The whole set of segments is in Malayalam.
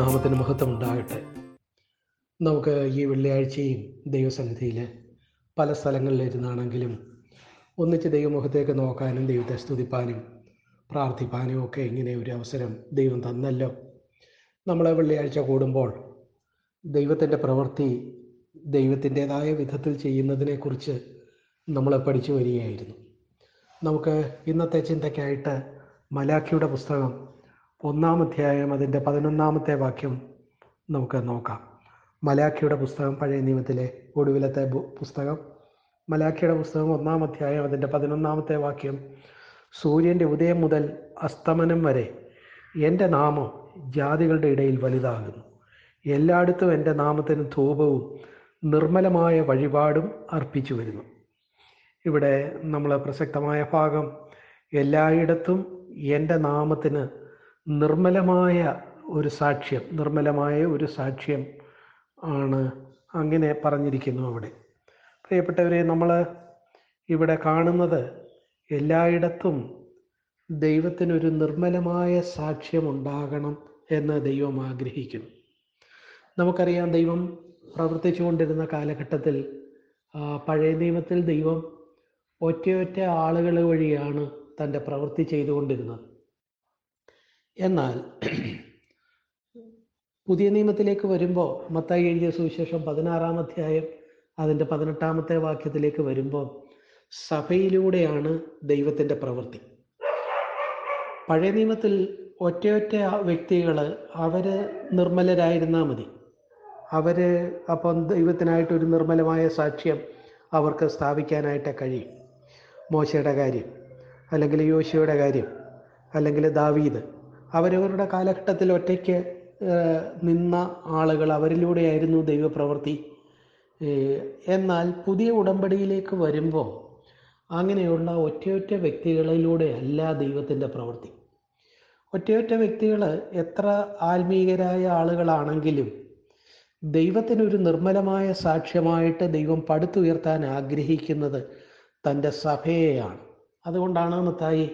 ദൈവനാമത്തിന് മഹത്വം ഉണ്ടാകട്ടെ നമുക്ക് ഈ വെള്ളിയാഴ്ചയും ദൈവസന്നിധിയിൽ പല സ്ഥലങ്ങളിലിരുന്നാണെങ്കിലും ഒന്നിച്ച് ദൈവമുഖത്തേക്ക് നോക്കാനും ദൈവത്തെ സ്തുതിപ്പാനും പ്രാർത്ഥിപ്പാനും ഒക്കെ ഇങ്ങനെ ഒരു അവസരം ദൈവം തന്നല്ലോ. നമ്മളെ വെള്ളിയാഴ്ച കൂടുമ്പോൾ ദൈവത്തിന്റെ പ്രവൃത്തി ദൈവത്തിന്റെതായ വിധത്തിൽ ചെയ്യുന്നതിനെക്കുറിച്ച് നമ്മൾ പഠിച്ചു വരികയായിരുന്നു. നമുക്ക് ഇന്നത്തെ ചിന്തയ്ക്കായിട്ട് മലാഖിയുടെ പുസ്തകം ഒന്നാം അധ്യായം അതിന്റെ പതിനൊന്നാമത്തെ വാക്യം നമുക്ക് നോക്കാം. മലാഖിയുടെ പുസ്തകം പഴയ നിയമത്തിലെ ഒടുവിലത്തെ പുസ്തകം. മലാഖിയുടെ പുസ്തകം ഒന്നാം അധ്യായം അതിന്റെ പതിനൊന്നാമത്തെ വാക്യം. സൂര്യന്റെ ഉദയം മുതൽ അസ്തമനം വരെ എന്റെ നാമം ജാതികളുടെ ഇടയിൽ വലുതാകുന്നു. എല്ലായിടത്തും എന്റെ നാമത്തിന് ധൂപവും നിർമ്മലമായ വഴിപാടും അർപ്പിച്ചു വരുന്നു. ഇവിടെ നമ്മൾ പ്രസക്തമായ ഭാഗം എല്ലായിടത്തും എന്റെ നാമത്തിന് നിർമ്മലമായ ഒരു സാക്ഷ്യം നിർമ്മലമായ ഒരു സാക്ഷ്യം ആണ് അങ്ങനെ പറഞ്ഞിരിക്കുന്നു അവിടെ. പ്രിയപ്പെട്ടവരെ നമ്മൾ ഇവിടെ കാണുന്നത് എല്ലായിടത്തും ദൈവത്തിനൊരു നിർമ്മലമായ സാക്ഷ്യമുണ്ടാകണം എന്ന് ദൈവം ആഗ്രഹിക്കുന്നു. നമുക്കറിയാം ദൈവം പ്രവർത്തിച്ചു കൊണ്ടിരുന്ന കാലഘട്ടത്തിൽ പഴയ നിയമത്തിൽ ദൈവം ഒറ്റയൊറ്റ ആളുകൾ വഴിയാണ് തന്റെ പ്രവൃത്തി ചെയ്തുകൊണ്ടിരുന്നത്. എന്നാൽ പുതിയ നിയമത്തിലേക്ക് വരുമ്പോൾ മത്തായി എഴുതിയ സുവിശേഷം പതിനാറാം അധ്യായം അതിന്റെ പതിനെട്ടാമത്തെ വാക്യത്തിലേക്ക് വരുമ്പോൾ സഭയിലൂടെയാണ് ദൈവത്തിന്റെ പ്രവൃത്തി. പഴയ നിയമത്തിൽ ഒറ്റയൊറ്റ വ്യക്തികൾ അവർ നിർമ്മലരായിരുന്നാൽ മതി. അവർ അപ്പം ദൈവത്തിനായിട്ട് ഒരു നിർമ്മലമായ സാക്ഷ്യം അവർക്ക് സ്ഥാപിക്കാനായിട്ട് കഴിയും. മോശയുടെ കാര്യം അല്ലെങ്കിൽ യോശയുടെ കാര്യം അല്ലെങ്കിൽ ദാവീദ് അവരവരുടെ കാലഘട്ടത്തിൽ ഒറ്റയ്ക്ക് നിന്ന ആളുകൾ അവരിലൂടെയായിരുന്നു ദൈവപ്രവൃത്തി. എന്നാൽ പുതിയ ഉടമ്പടിയിലേക്ക് വരുമ്പോൾ അങ്ങനെയുള്ള ഒറ്റയൊറ്റ വ്യക്തികളിലൂടെ അല്ല ദൈവത്തിന്റെ പ്രവൃത്തി. ഒറ്റയൊറ്റ വ്യക്തികൾ എത്ര ആത്മീയരായ ആളുകളാണെങ്കിലും ദൈവത്തിനൊരു നിർമ്മലമായ സാക്ഷ്യമായിട്ട് ദൈവം പടുത്തുയർത്താൻ ആഗ്രഹിക്കുന്നത് തന്റെ സഭയെയാണ്. അതുകൊണ്ടാണ് മത്തായി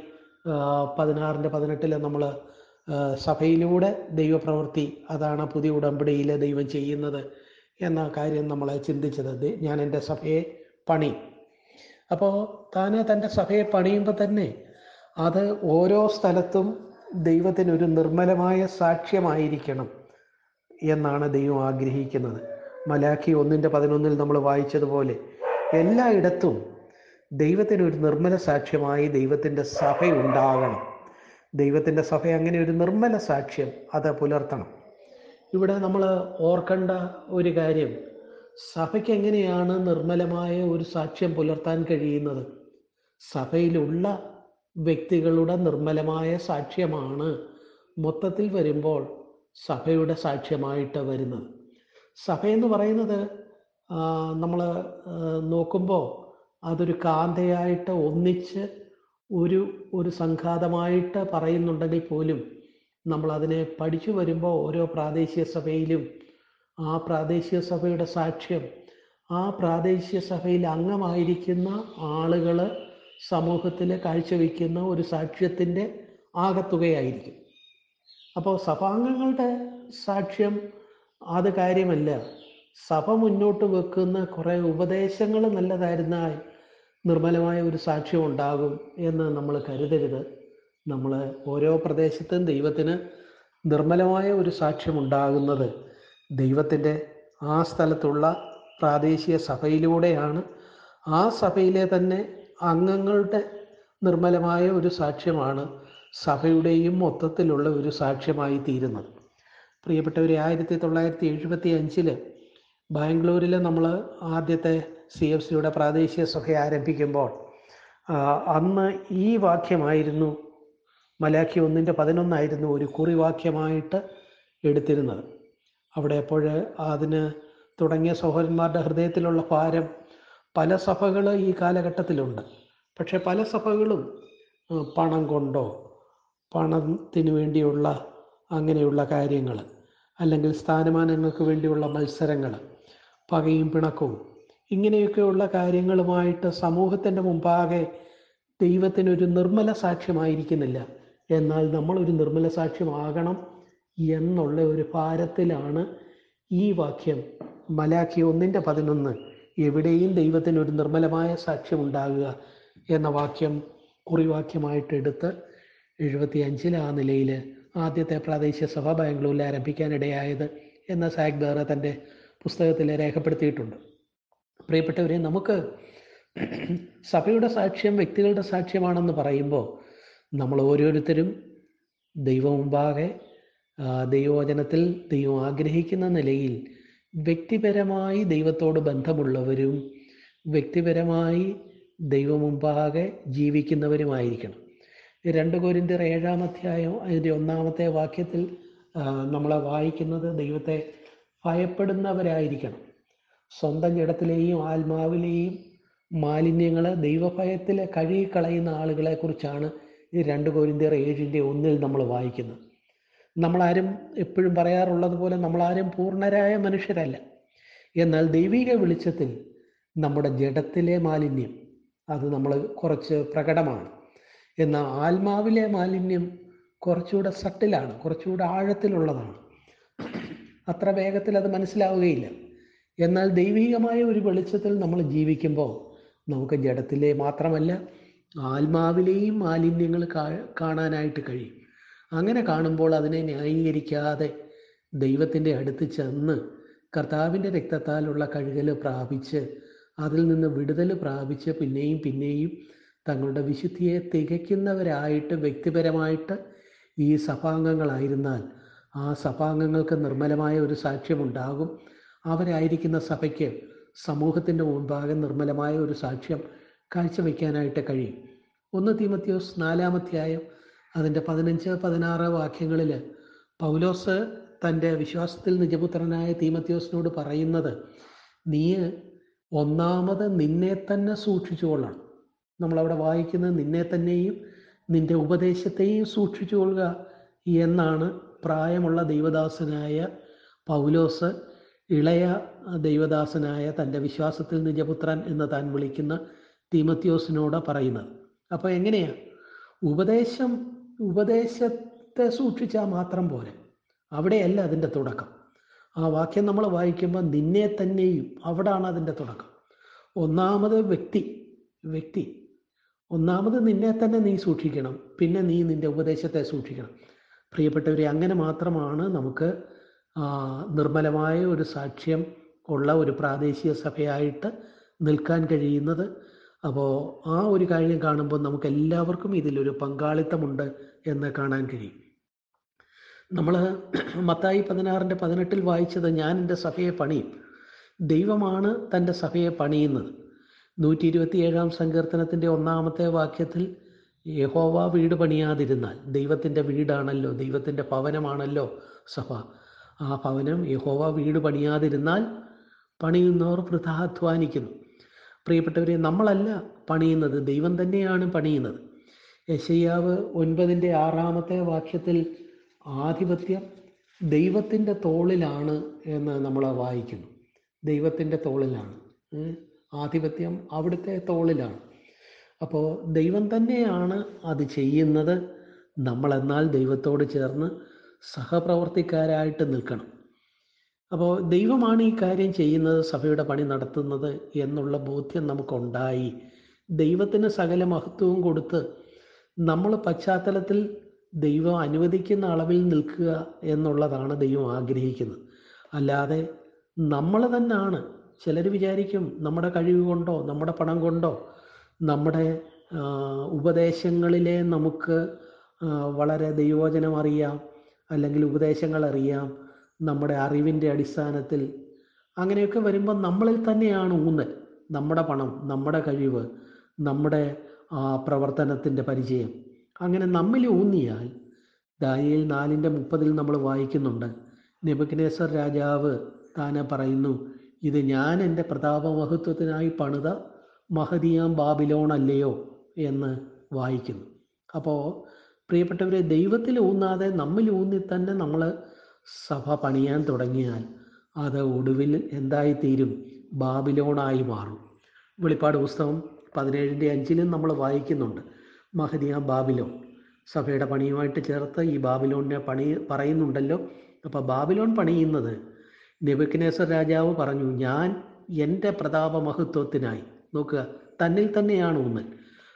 പതിനാറിന്റെ പതിനെട്ടിൽ നമ്മൾ സഭയിലൂടെ ദൈവപ്രവൃത്തി അതാണ് പുതിയ ഉടമ്പടിയിൽ ദൈവം ചെയ്യുന്നത് എന്ന കാര്യം നമ്മൾ ചിന്തിച്ചത്. ഞാൻ എന്റെ സഭയെ പണി. അപ്പോൾ താൻ തന്റെ സഭയെ പണിയുമ്പോൾ തന്നെ അത് ഓരോ സ്ഥലത്തും ദൈവത്തിനൊരു നിർമ്മലമായ സാക്ഷ്യമായിരിക്കണം എന്നാണ് ദൈവം ആഗ്രഹിക്കുന്നത്. മലാഖി ഒന്നിന്റെ പതിനൊന്നിൽ നമ്മൾ വായിച്ചതുപോലെ എല്ലായിടത്തും ദൈവത്തിനൊരു നിർമ്മല സാക്ഷ്യമായി ദൈവത്തിന്റെ സഭ ഉണ്ടാകണം. ദൈവത്തിന്റെ സഭ അങ്ങനെ ഒരു നിർമ്മല സാക്ഷ്യം അത് പുലർത്തണം. ഇവിടെ നമ്മൾ ഓർക്കേണ്ട ഒരു കാര്യം സഭയ്ക്ക് എങ്ങനെയാണ് നിർമ്മലമായ ഒരു സാക്ഷ്യം പുലർത്താൻ കഴിയുന്നത്? സഭയിലുള്ള വ്യക്തികളുടെ നിർമ്മലമായ സാക്ഷ്യമാണ് മൊത്തത്തിൽ വരുമ്പോൾ സഭയുടെ സാക്ഷ്യമായിട്ട് വരുന്നത്. സഭ എന്ന് പറയുന്നത് നമ്മൾ നോക്കുമ്പോൾ അതൊരു കാന്തയായിട്ട് ഒന്നിച്ച് ഒരു ഒരു സംഘാതമായിട്ട് പറയുന്നുണ്ടെങ്കിൽ പോലും നമ്മൾ അതിനെ പഠിച്ചു വരുമ്പോൾ ഓരോ പ്രാദേശിക സഭയിലും ആ പ്രാദേശിക സഭയുടെ സാക്ഷ്യം ആ പ്രാദേശിക സഭയിൽ അംഗമായിരിക്കുന്ന ആളുകൾ സമൂഹത്തിൽ കാഴ്ചവെക്കുന്ന ഒരു സാക്ഷ്യത്തിന്റെ ആകത്തുകയായിരിക്കും. അപ്പോൾ സഭാംഗങ്ങളുടെ സാക്ഷ്യം അത് കാര്യമല്ല. സഭ മുന്നോട്ട് വെക്കുന്ന കുറേ ഉപദേശങ്ങൾ നല്ലതായിരുന്നാൽ നിർമ്മലമായ ഒരു സാക്ഷ്യം ഉണ്ടാകും എന്ന് നമ്മൾ കരുതരുത്. നമ്മൾ ഓരോ പ്രദേശത്തും ദൈവത്തിന് നിർമ്മലമായ ഒരു സാക്ഷ്യം ഉണ്ടാകുന്നത് ദൈവത്തിന്റെ ആ സ്ഥലത്തുള്ള പ്രാദേശിക സഭയിലൂടെയാണ്. ആ സഭയിലെ തന്നെ അംഗങ്ങളുടെ നിർമ്മലമായ ഒരു സാക്ഷ്യമാണ് സഭയുടെയും മൊത്തത്തിലുള്ള ഒരു സാക്ഷ്യമായി തീരുന്നത്. പ്രിയപ്പെട്ടവരെ ആയിരത്തി തൊള്ളായിരത്തി എഴുപത്തി അഞ്ചിൽ ബാംഗ്ലൂരിൽ നമ്മൾ ആദ്യത്തെ സി എഫ് സിയുടെ പ്രാദേശിക സഭ ആരംഭിക്കുമ്പോൾ അന്ന് ഈ വാക്യമായിരുന്നു മലാഖി ഒന്നിന്റെ പതിനൊന്നായിരുന്നു ഒരു കുറിവാക്യമായിട്ട് എടുത്തിരുന്നത്. അവിടെ അപ്പോൾ അതിന് തുടങ്ങിയ സഹോദരന്മാരുടെ ഹൃദയത്തിലുള്ള ഭാരം പല സഭകൾ ഈ കാലഘട്ടത്തിലുണ്ട്. പക്ഷേ പല സഭകളും പണം കൊണ്ടോ പണത്തിന് വേണ്ടിയുള്ള അങ്ങനെയുള്ള കാര്യങ്ങൾ അല്ലെങ്കിൽ സ്ഥാനമാനങ്ങൾക്ക് വേണ്ടിയുള്ള മത്സരങ്ങൾ പകയും പിണക്കവും ഇങ്ങനെയൊക്കെയുള്ള കാര്യങ്ങളുമായിട്ട് സമൂഹത്തിന്റെ മുമ്പാകെ ദൈവത്തിനൊരു നിർമ്മല സാക്ഷ്യമായിരിക്കുന്നില്ല. എന്നാൽ നമ്മളൊരു നിർമ്മല സാക്ഷ്യമാകണം എന്നുള്ള ഒരു ഭാരത്തിലാണ് ഈ വാക്യം. മലാഖി ഒന്നിന്റെ പതിനൊന്ന് എവിടെയും ദൈവത്തിന് ഒരു നിർമ്മലമായ സാക്ഷ്യം ഉണ്ടാകുക എന്ന വാക്യം കുറിവാക്യമായിട്ട് എടുത്ത് എഴുപത്തി അഞ്ചിൽ ആ നിലയിൽ ആദ്യത്തെ പ്രാദേശിക സഭ ബാംഗ്ലൂരിൽ ആരംഭിക്കാനിടയായത് എന്ന സാഗ് ബേറെ തന്റെ പുസ്തകത്തിൽ രേഖപ്പെടുത്തിയിട്ടുണ്ട്. പ്രിയപ്പെട്ടവരെ നമുക്ക് സഭയുടെ സാക്ഷ്യം വ്യക്തികളുടെ സാക്ഷ്യമാണെന്ന് പറയുമ്പോൾ നമ്മൾ ഓരോരുത്തരും ദൈവം മുമ്പാകെ ദൈവവചനത്തിൽ ദൈവം ആഗ്രഹിക്കുന്ന നിലയിൽ വ്യക്തിപരമായി ദൈവത്തോട് ബന്ധമുള്ളവരും വ്യക്തിപരമായി ദൈവം മുമ്പാകെ ജീവിക്കുന്നവരുമായിരിക്കണം. രണ്ട് കോരിന്തിയർ ഏഴാം അധ്യായം അതിന്റെ ഒന്നാമത്തെ വാക്യത്തിൽ നമ്മളെ വായിക്കുന്നത് ദൈവത്തെ ഭയപ്പെടുന്നവരായിരിക്കണം. സ്വന്തം ജഡത്തിലെയും ആത്മാവിലെയും മാലിന്യങ്ങൾ ദൈവഭയത്തിൽ കഴുകിക്കളയുന്ന ആളുകളെ കുറിച്ചാണ് ഈ രണ്ട് കോരിന്തിയർ ഏഴിന്റെ ഒന്നിൽ നമ്മൾ വായിക്കുന്നത്. നമ്മളാരും എപ്പോഴും പറയാറുള്ളത് പോലെ നമ്മളാരും പൂർണരായ മനുഷ്യരല്ല. എന്നാൽ ദൈവിക വെളിച്ചത്തിൽ നമ്മുടെ ജഡത്തിലെ മാലിന്യം അത് നമ്മൾ കുറച്ച് പ്രകടമാണ്. എന്നാൽ ആത്മാവിലെ മാലിന്യം കുറച്ചുകൂടെ സട്ടിലാണ് കുറച്ചുകൂടെ ആഴത്തിലുള്ളതാണ്. അത്ര വേഗത്തിൽ അത് മനസ്സിലാവുകയില്ല. എന്നാൽ ദൈവികമായ ഒരു വെളിച്ചത്തിൽ നമ്മൾ ജീവിക്കുമ്പോൾ നമുക്ക് ജഡത്തിലെ മാത്രമല്ല ആത്മാവിലെയും മാലിന്യങ്ങൾ കാണാനായിട്ട് കഴിയും. അങ്ങനെ കാണുമ്പോൾ അതിനെ ന്യായീകരിക്കാതെ ദൈവത്തിന്റെ അടുത്ത് ചെന്ന് കർത്താവിന്റെ രക്തത്താലുള്ള കഴുകൽ പ്രാപിച്ച് അതിൽ നിന്ന് വിടുതൽ പ്രാപിച്ച് പിന്നെയും പിന്നെയും തങ്ങളുടെ വിശുദ്ധിയെ തികയ്ക്കുന്നവരായിട്ട് വ്യക്തിപരമായിട്ട് ഈ സഭാംഗങ്ങളായിരുന്നാൽ ആ സഭാംഗങ്ങൾക്ക് നിർമ്മലമായ ഒരു സാക്ഷ്യമുണ്ടാകും. അവരായിരിക്കുന്ന സഭയ്ക്ക് സമൂഹത്തിന്റെ മുൻപാകെ നിർമ്മലമായ ഒരു സാക്ഷ്യം കാഴ്ചവെക്കാനായിട്ട് കഴിയും. ഒന്ന് തീമത്യോസ് നാലാമധ്യായം അതിന്റെ പതിനഞ്ച് പതിനാറ് വാക്യങ്ങളിൽ പൗലോസ് തന്റെ വിശ്വാസത്തിൽ നിജപുത്രനായ തീമത്യോസിനോട് പറയുന്നത് നീ ഒന്നാമത് നിന്നെ തന്നെ സൂക്ഷിച്ചുകൊള്ളണം. നമ്മളവിടെ വായിക്കുന്നത് നിന്നെ തന്നെയും നിന്റെ ഉപദേശത്തെയും സൂക്ഷിച്ചുകൊള്ളുക എന്നാണ് പ്രായമുള്ള ദൈവദാസനായ പൗലോസ് ഇളയ ദൈവദാസനായ തന്റെ വിശ്വാസത്തിൽ നിജപുത്രൻ എന്ന് താൻ വിളിക്കുന്ന തീമത്യോസിനോട് പറയുന്നത്. അപ്പോൾ എങ്ങനെയാ? ഉപദേശം ഉപദേശത്തെ സൂക്ഷിച്ചാൽ മാത്രം പോരെ. അവിടെയല്ല അതിന്റെ തുടക്കം. ആ വാക്യം നമ്മൾ വായിക്കുമ്പോൾ നിന്നെ തന്നെയും അവിടാണ് അതിന്റെ തുടക്കം. ഒന്നാമത് വ്യക്തി വ്യക്തി. ഒന്നാമത് നിന്നെ തന്നെ നീ സൂക്ഷിക്കണം. പിന്നെ നീ നിന്റെ ഉപദേശത്തെ സൂക്ഷിക്കണം. പ്രിയപ്പെട്ടവരെ അങ്ങനെ മാത്രമാണ് നമുക്ക് നിർമ്മലമായ ഒരു സാക്ഷ്യം ഉള്ള ഒരു പ്രാദേശിക സഭയായിട്ട് നിൽക്കാൻ കഴിയുന്നത്. അപ്പോൾ ആ ഒരു കാര്യം കാണുമ്പോൾ നമുക്ക് എല്ലാവർക്കും ഇതിലൊരു പങ്കാളിത്തമുണ്ട് എന്ന് കാണാൻ കഴിയും. നമ്മൾ മത്തായി പതിനാറിന്റെ പതിനെട്ടിൽ വായിച്ചത് ഞാൻ എന്റെ സഭയെ പണിയും ദൈവമാണ് തന്റെ സഭയെ പണിയുന്നത്. നൂറ്റി ഇരുപത്തിയേഴാം സങ്കീർത്തനത്തിന്റെ ഒന്നാമത്തെ വാക്യത്തിൽ യഹോവ വീട് പണിയാതിരുന്നാൽ ദൈവത്തിന്റെ വീടാണല്ലോ ദൈവത്തിന്റെ ഭവനമാണല്ലോ സഭ. ആ ഭവനം യഹോവ വീട് പണിയാതിരുന്നാൽ പണിയുന്നവർ വൃഥാധ്വാനിക്കുന്നു പ്രിയപ്പെട്ടവരെ നമ്മളല്ല പണിയുന്നത്. ദൈവം തന്നെയാണ് പണിയുന്നത്. യശയ്യാവ് ഒൻപതിന്റെ ആറാമത്തെ വാക്യത്തിൽ ആധിപത്യം ദൈവത്തിന്റെ തോളിലാണ് എന്ന് നമ്മൾ വായിക്കുന്നു. ദൈവത്തിന്റെ തോളിലാണ്. ആധിപത്യം അവിടുത്തെ തോളിലാണ്. അപ്പോൾ ദൈവം തന്നെയാണ് അത് ചെയ്യുന്നത്. നമ്മളെന്നാൽ ദൈവത്തോട് ചേർന്ന് സഹപ്രവർത്തിക്കാരായിട്ട് നിൽക്കണം. അപ്പോൾ ദൈവമാണ് ഈ കാര്യം ചെയ്യുന്നത് സഭയുടെ പണി നടത്തുന്നത് എന്നുള്ള ബോധ്യം നമുക്കുണ്ടായി. ദൈവത്തിന് സകല മഹത്വവും കൊടുത്ത് നമ്മൾ പശ്ചാത്തലത്തിൽ ദൈവം അനുവദിക്കുന്ന അളവിൽ നിൽക്കുക എന്നുള്ളതാണ് ദൈവം ആഗ്രഹിക്കുന്നത്. അല്ലാതെ നമ്മൾ തന്നെയാണ്. ചിലർ വിചാരിക്കും നമ്മുടെ കഴിവ് കൊണ്ടോ നമ്മുടെ പണം കൊണ്ടോ നമ്മുടെ ഉപദേശങ്ങളിലെ നമുക്ക് വളരെ ദൈവവചനം അറിയാം അല്ലെങ്കിൽ ഉപദേശങ്ങൾ അറിയാം നമ്മുടെ അറിവിന്റെ അടിസ്ഥാനത്തിൽ. അങ്ങനെയൊക്കെ വരുമ്പോൾ നമ്മളിൽ തന്നെയാണ് ഊന്നൽ. നമ്മുടെ പണം നമ്മുടെ കഴിവ് നമ്മുടെ പ്രവർത്തനത്തിന്റെ പരിചയം. അങ്ങനെ നമ്മിൽ ഊന്നിയാൽ ദാനിയിൽ നാലിന്റെ മുപ്പതിൽ നമ്മൾ വായിക്കുന്നുണ്ട്. നെബുക്കനേസർ രാജാവ് താനെ പറയുന്നു ഇത് ഞാൻ എന്റെ പ്രതാപമഹത്വത്തിനായി പണിത മഹതിയാം ബാബിലോൺ അല്ലയോ? എന്ന് വായിക്കുന്നു. അപ്പോൾ പ്രിയപ്പെട്ടവരെ ദൈവത്തിൽ ഊന്നാതെ നമ്മിൽ ഊന്നി തന്നെ നമ്മൾ സഭ പണിയാൻ തുടങ്ങിയാൽ അത് ഒടുവിൽ എന്തായിത്തീരും? ബാബിലോണായി മാറും. വെളിപ്പാട് പുസ്തകം പതിനേഴിന്റെ അഞ്ചിലും നമ്മൾ വായിക്കുന്നുണ്ട്. മഹദിയ ബാബിലോൺ. സഭയുടെ പണിയുമായിട്ട് ചേർത്ത് ഈ ബാബിലോണിനെ പണി പറയുന്നുണ്ടല്ലോ. അപ്പോൾ ബാബിലോൺ പണിയുന്നത് നെബുക്കനേശ്വർ രാജാവ് പറഞ്ഞു ഞാൻ എന്റെ പ്രതാപമഹത്വത്തിനായി നോക്കുക തന്നിൽ തന്നെയാണ് ഊന്നൽ.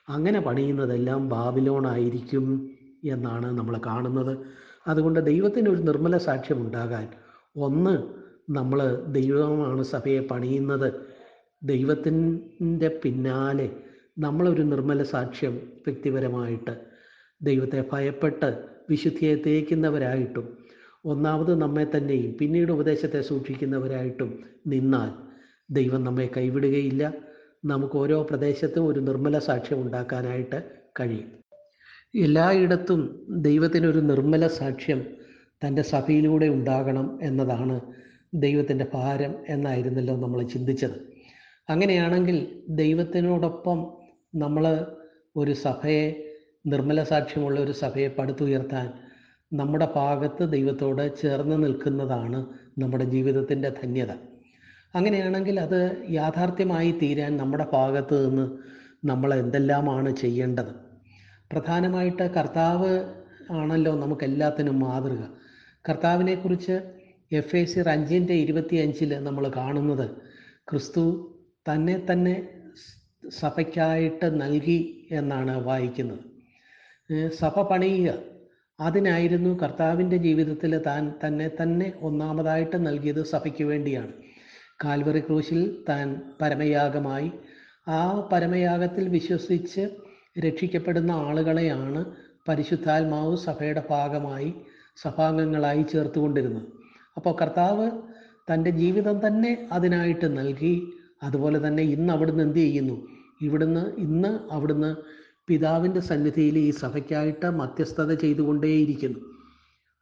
അങ്ങനെ പണിയുന്നതെല്ലാം ബാബിലോൺ ആയിരിക്കും എന്നാണ് നമ്മൾ കാണുന്നത്. അതുകൊണ്ട് ദൈവത്തിന് ഒരു നിർമ്മല സാക്ഷ്യം ഉണ്ടാകാൻ ഒന്ന് നമ്മൾ ദൈവമാണ് സഭയെ പണിയുന്നത്. ദൈവത്തിന്റെ പിന്നാലെ നമ്മളൊരു നിർമ്മല സാക്ഷ്യം വ്യക്തിപരമായിട്ട് ദൈവത്തെ ഭയപ്പെട്ട് വിശുദ്ധിയെ തേക്കുന്നവരായിട്ടും ഒന്നാമത് നമ്മെ തന്നെയും പിന്നീട് ഉപദേശത്തെ സൂക്ഷിക്കുന്നവരായിട്ടും നിന്നാൽ ദൈവം നമ്മെ കൈവിടുകയില്ല. നമുക്ക് ഓരോ പ്രദേശത്തും ഒരു നിർമ്മല സാക്ഷ്യം ഉണ്ടാക്കാനായിട്ട് കഴിയും. എല്ലായിടത്തും ദൈവത്തിനൊരു നിർമ്മല സാക്ഷ്യം തന്റെ സഭയിലൂടെ ഉണ്ടാകണം എന്നതാണ് ദൈവത്തിന്റെ ഭാരം എന്നായിരുന്നല്ലോ നമ്മൾ ചിന്തിച്ചത്. അങ്ങനെയാണെങ്കിൽ ദൈവത്തിനോടൊപ്പം നമ്മൾ ഒരു സഭയെ നിർമ്മല സാക്ഷ്യമുള്ള ഒരു സഭയെ പടുത്തുയർത്താൻ നമ്മുടെ ഭാഗത്ത് ദൈവത്തോട് ചേർന്ന് നിൽക്കുന്നതാണ് നമ്മുടെ ജീവിതത്തിന്റെ ധന്യത. അങ്ങനെയാണെങ്കിൽ അത് യാഥാർത്ഥ്യമായി തീരാൻ നമ്മുടെ ഭാഗത്ത് നിന്ന് നമ്മൾ എന്തെല്ലാമാണ് ചെയ്യേണ്ടത്? പ്രധാനമായിട്ട് കർത്താവ് ആണല്ലോ നമുക്ക് എല്ലാത്തിനും മാതൃക. കർത്താവിനെ കുറിച്ച് എഫ് എ സി അഞ്ചിന്റെ ഇരുപത്തി അഞ്ചിൽ നമ്മൾ കാണുന്നത് ക്രിസ്തു തന്നെ തന്നെ സഭയ്ക്കായിട്ട് നൽകി എന്നാണ് വായിക്കുന്നത്. സഭ പണിയുക. അതിനായിരുന്നു കർത്താവിന്റെ ജീവിതത്തിൽ താൻ തന്നെ തന്നെ ഒന്നാമതായിട്ട് നൽകിയത് സഭയ്ക്ക് വേണ്ടിയാണ്. കാൽവറി ക്രൂശിൽ താൻ പരമയാഗമായി. ആ പരമയാഗത്തിൽ വിശ്വസിച്ച് രക്ഷിക്കപ്പെടുന്ന ആളുകളെയാണ് പരിശുദ്ധാത്മാവ് സഭയുടെ ഭാഗമായി സഭാംഗങ്ങളായി ചേർത്തുകൊണ്ടിരുന്നത്. അപ്പോൾ കർത്താവ് തന്റെ ജീവിതം തന്നെ അതിനായിട്ട് നൽകി അതുപോലെ തന്നെ ഇന്ന് അവിടുന്ന് എന്ത് ചെയ്യുന്നു? ഇവിടുന്ന് ഇന്ന് അവിടുന്ന് പിതാവിന്റെ സന്നിധിയിൽ ഈ സഭയ്ക്കായിട്ട് മധ്യസ്ഥത ചെയ്തുകൊണ്ടേയിരിക്കുന്നു.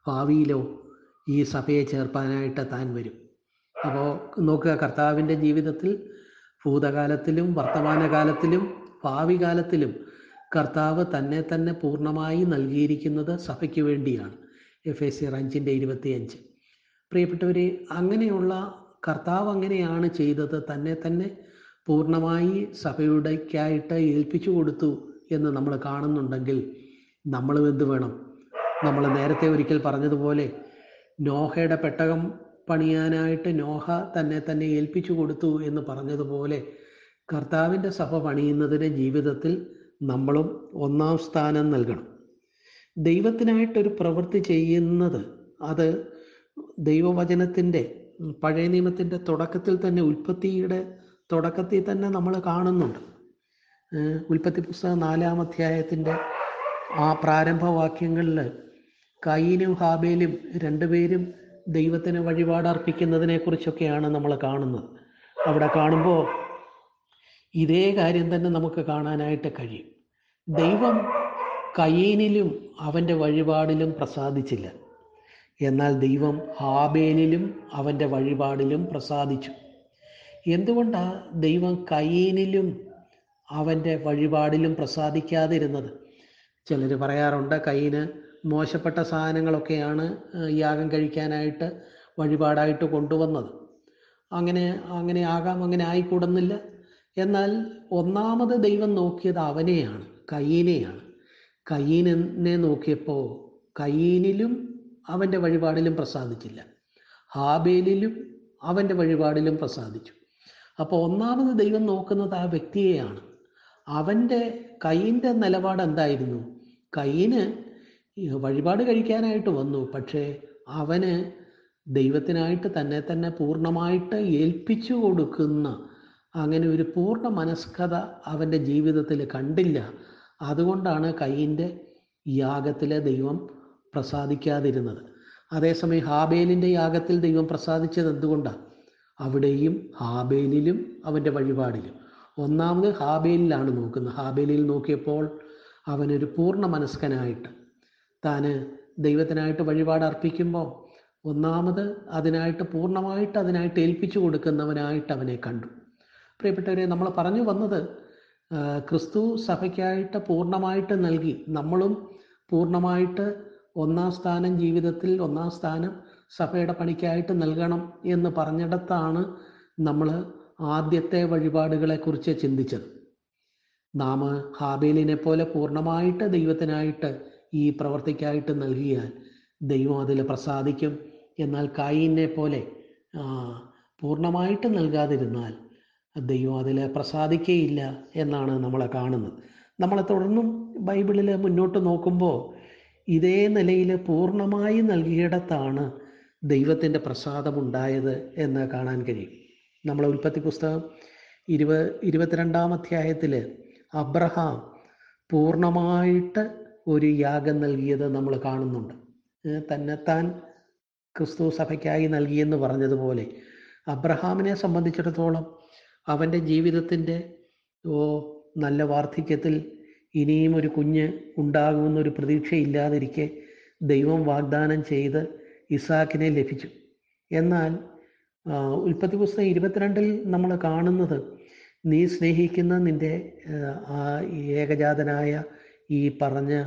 ഭാവിയിലോ ഈ സഭയെ ചേർപ്പാനായിട്ട് താൻ വരും. അപ്പോൾ നോക്കുക കർത്താവിന്റെ ജീവിതത്തിൽ ഭൂതകാലത്തിലും വർത്തമാനകാലത്തിലും ഭാവി കാലത്തിലും കർത്താവ് തന്നെ തന്നെ പൂർണമായി നൽകിയിരിക്കുന്നത് സഭയ്ക്ക് വേണ്ടിയാണ്. എഫ് എ സി അഞ്ചിന്റെ ഇരുപത്തിയഞ്ച്. പ്രിയപ്പെട്ടവരെ അങ്ങനെയുള്ള കർത്താവ് അങ്ങനെയാണ് ചെയ്തത് തന്നെ തന്നെ പൂർണമായി സഭയുടേക്കായിട്ട് ഏൽപ്പിച്ചു കൊടുത്തു എന്ന് നമ്മൾ കാണുന്നുണ്ടെങ്കിൽ നമ്മളും എന്ത് വേണം? നമ്മൾ നേരത്തെ ഒരിക്കൽ പറഞ്ഞതുപോലെ നോഹയുടെ പെട്ടകം പണിയാനായിട്ട് നോഹ തന്നെ തന്നെ ഏൽപ്പിച്ചു കൊടുത്തു എന്ന് പറഞ്ഞതുപോലെ കർത്താവിന്റെ സഭ പണിയുന്നതിന് ജീവിതത്തിൽ നമ്മളും ഒന്നാം സ്ഥാനം നൽകണം. ദൈവത്തിനായിട്ടൊരു പ്രവൃത്തി ചെയ്യുന്നത് അത് ദൈവവചനത്തിന്റെ പഴയ നിയമത്തിന്റെ തുടക്കത്തിൽ തന്നെ ഉൽപ്പത്തിയുടെ തുടക്കത്തിൽ തന്നെ നമ്മൾ കാണുന്നുണ്ട്. ഉൽപ്പത്തി പുസ്തകം നാലാം അധ്യായത്തിന്റെ ആ പ്രാരംഭവാക്യങ്ങളിൽ കയ്യനും ഹാബേലും രണ്ടുപേരും ദൈവത്തിന് വഴിപാടർപ്പിക്കുന്നതിനെ കുറിച്ചൊക്കെയാണ് നമ്മൾ കാണുന്നത്. അവിടെ കാണുമ്പോൾ ഇതേ കാര്യം തന്നെ നമുക്ക് കാണാനായിട്ട് കഴിയും. ദൈവം കയ്യനിലും അവന്റെ വഴിപാടിലും പ്രസാദിച്ചില്ല. എന്നാൽ ദൈവം ഹാബേലിലും അവന്റെ വഴിപാടിലും പ്രസാദിച്ചു. എന്തുകൊണ്ടാണ് ദൈവം കയ്യനിലും അവന്റെ വഴിപാടിലും പ്രസാദിക്കാതിരുന്നത്? ചിലർ പറയാറുണ്ട് കയ്യിന് മോശപ്പെട്ട സാധനങ്ങളൊക്കെയാണ് യാഗം കഴിക്കാനായിട്ട് വഴിപാടായിട്ട് കൊണ്ടുവന്നത്. അങ്ങനെ അങ്ങനെ ആകാം അങ്ങനെ ആയിക്കൂടുന്നില്ല. എന്നാൽ ഒന്നാമത് ദൈവം നോക്കിയത് അവനെയാണ് കയ്യനെയാണ് കയ്യനെ നോക്കിയപ്പോൾ കയ്യനിലും അവന്റെ വഴിപാടിലും പ്രസാദിച്ചില്ല. ഹാബേലിലും അവന്റെ വഴിപാടിലും പ്രസാദിച്ചു. അപ്പോൾ ഒന്നാമത് ദൈവം നോക്കുന്നത് ആ വ്യക്തിയെയാണ്. അവന്റെ കയ്യിന്റെ നിലപാട് എന്തായിരുന്നു? കയ്യിന് വഴിപാട് കഴിക്കാനായിട്ട് വന്നു പക്ഷേ അവന് ദൈവത്തിനായിട്ട് തന്നെ തന്നെ പൂർണമായിട്ട് ഏൽപ്പിച്ചു കൊടുക്കുന്ന അങ്ങനെ ഒരു പൂർണ മനസ്കത അവന്റെ ജീവിതത്തിൽ കണ്ടില്ല. അതുകൊണ്ടാണ് കയ്യിന്റെ യാഗത്തിലെ ദൈവം പ്രസാദിക്കാതിരുന്നത്. അതേസമയം ഹാബേലിന്റെ യാഗത്തിൽ ദൈവം പ്രസാദിച്ചത് എന്തുകൊണ്ടാണ് അവിടെയും ഹാബേലിലും അവന്റെ വഴിപാടിലും. ഒന്നാമത് ഹാബേലിലാണ് നോക്കുന്നത്. ഹാബേലിൽ നോക്കിയപ്പോൾ അവനൊരു പൂർണ മനസ്കനായിട്ട് താന് ദൈവത്തിനായിട്ട് വഴിപാട് അർപ്പിക്കുമ്പോൾ ഒന്നാമത് അതിനായിട്ട് പൂർണമായിട്ട് അതിനായിട്ട് ഏൽപ്പിച്ചു കൊടുക്കുന്നവനായിട്ട് അവനെ കണ്ടു. പ്രിയപ്പെട്ടവരെ നമ്മൾ പറഞ്ഞു വന്നത് ക്രിസ്തു സഭയ്ക്കായിട്ട് പൂർണമായിട്ട് നൽകി. നമ്മളും പൂർണമായിട്ട് ഒന്നാം സ്ഥാനം ജീവിതത്തിൽ ഒന്നാം സ്ഥാനം സഭയുടെ പണിക്കായിട്ട് നൽകണം എന്ന് പറഞ്ഞിടത്താണ് നമ്മൾ ആദ്യത്തെ വഴിപാടുകളെ കുറിച്ച് ചിന്തിച്ചത്. നാം ഹാബേലിനെ പോലെ പൂർണമായിട്ട് ദൈവത്തിനായിട്ട് ഈ പ്രവർത്തിക്കായിട്ട് നൽകിയാൽ ദൈവം അതിൽ പ്രസാദിക്കും. എന്നാൽ കായിനെ പോലെ പൂർണമായിട്ട് നൽകാതിരുന്നാൽ ദൈവം അതിൽ പ്രസാദിക്കുകയില്ല എന്നാണ് നമ്മളെ കാണുന്നത്. നമ്മളെ തുടർന്നും ബൈബിളിൽ മുന്നോട്ട് നോക്കുമ്പോൾ ഇതേ നിലയിൽ പൂർണമായി നൽകിയിടത്താണ് ദൈവത്തിന്റെ പ്രസാദമുണ്ടായത് എന്ന് കാണാൻ കഴിയും. നമ്മളെ ഉൽപ്പത്തി പുസ്തകം ഇരുപ ഇരുപത്തിരണ്ടാം അധ്യായത്തിൽ അബ്രഹാം പൂർണമായിട്ട് ഒരു യാഗം നൽകിയത് നമ്മൾ കാണുന്നുണ്ട്. തന്നെത്താൻ ക്രിസ്തു സഭയ്ക്കായി നൽകിയെന്ന് പറഞ്ഞതുപോലെ അബ്രഹാമിനെ സംബന്ധിച്ചിടത്തോളം അവന്റെ ജീവിതത്തിന്റെ ഓ നല്ല വാർദ്ധക്യത്തിൽ ഇനിയും ഒരു കുഞ്ഞ് ഉണ്ടാകുമെന്നൊരു പ്രതീക്ഷയില്ലാതിരിക്കെ ദൈവം വാഗ്ദാനം ചെയ്ത് ഇസാക്കിനെ ലഭിച്ചു. എന്നാൽ ഉൽപ്പത്തി പുസ്തകം ഇരുപത്തിരണ്ടിൽ നമ്മൾ കാണുന്നത് നീ സ്നേഹിക്കുന്ന നിന്റെ ആ ഏകജാതനായ ഈ പറഞ്ഞ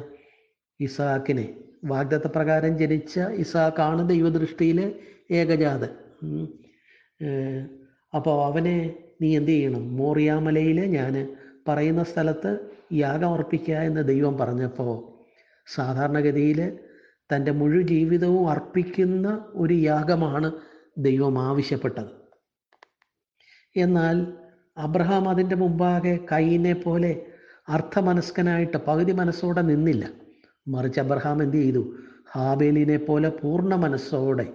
ഇസാക്കിനെ. വാഗ്ദത്ത പ്രകാരം ജനിച്ച ഇസാക്കാണ് ദൈവദൃഷ്ടിയിലെ ഏകജാതൻ. അപ്പോൾ അവനെ നീ എന്ത് ചെയ്യണം? മോറിയാമലയിൽ ഞാൻ പറയുന്ന സ്ഥലത്ത് യാഗം അർപ്പിക്കുക എന്ന് ദൈവം പറഞ്ഞപ്പോൾ സാധാരണഗതിയിൽ തന്റെ മുഴുവൻ ജീവിതവും അർപ്പിക്കുന്ന ഒരു യാഗമാണ് ദൈവം ആവശ്യപ്പെട്ടത്. എന്നാൽ അബ്രഹാം അതിന്റെ മുമ്പാകെ കൈനെ പോലെ അർത്ഥമനസ്കനായിട്ട് പകുതി മനസ്സോടെ നിന്നില്ല. മറിച്ച് അബ്രഹാം എന്ത് ചെയ്തു? ഹാബേലിനെ പോലെ പൂർണ മനസ്സോടെ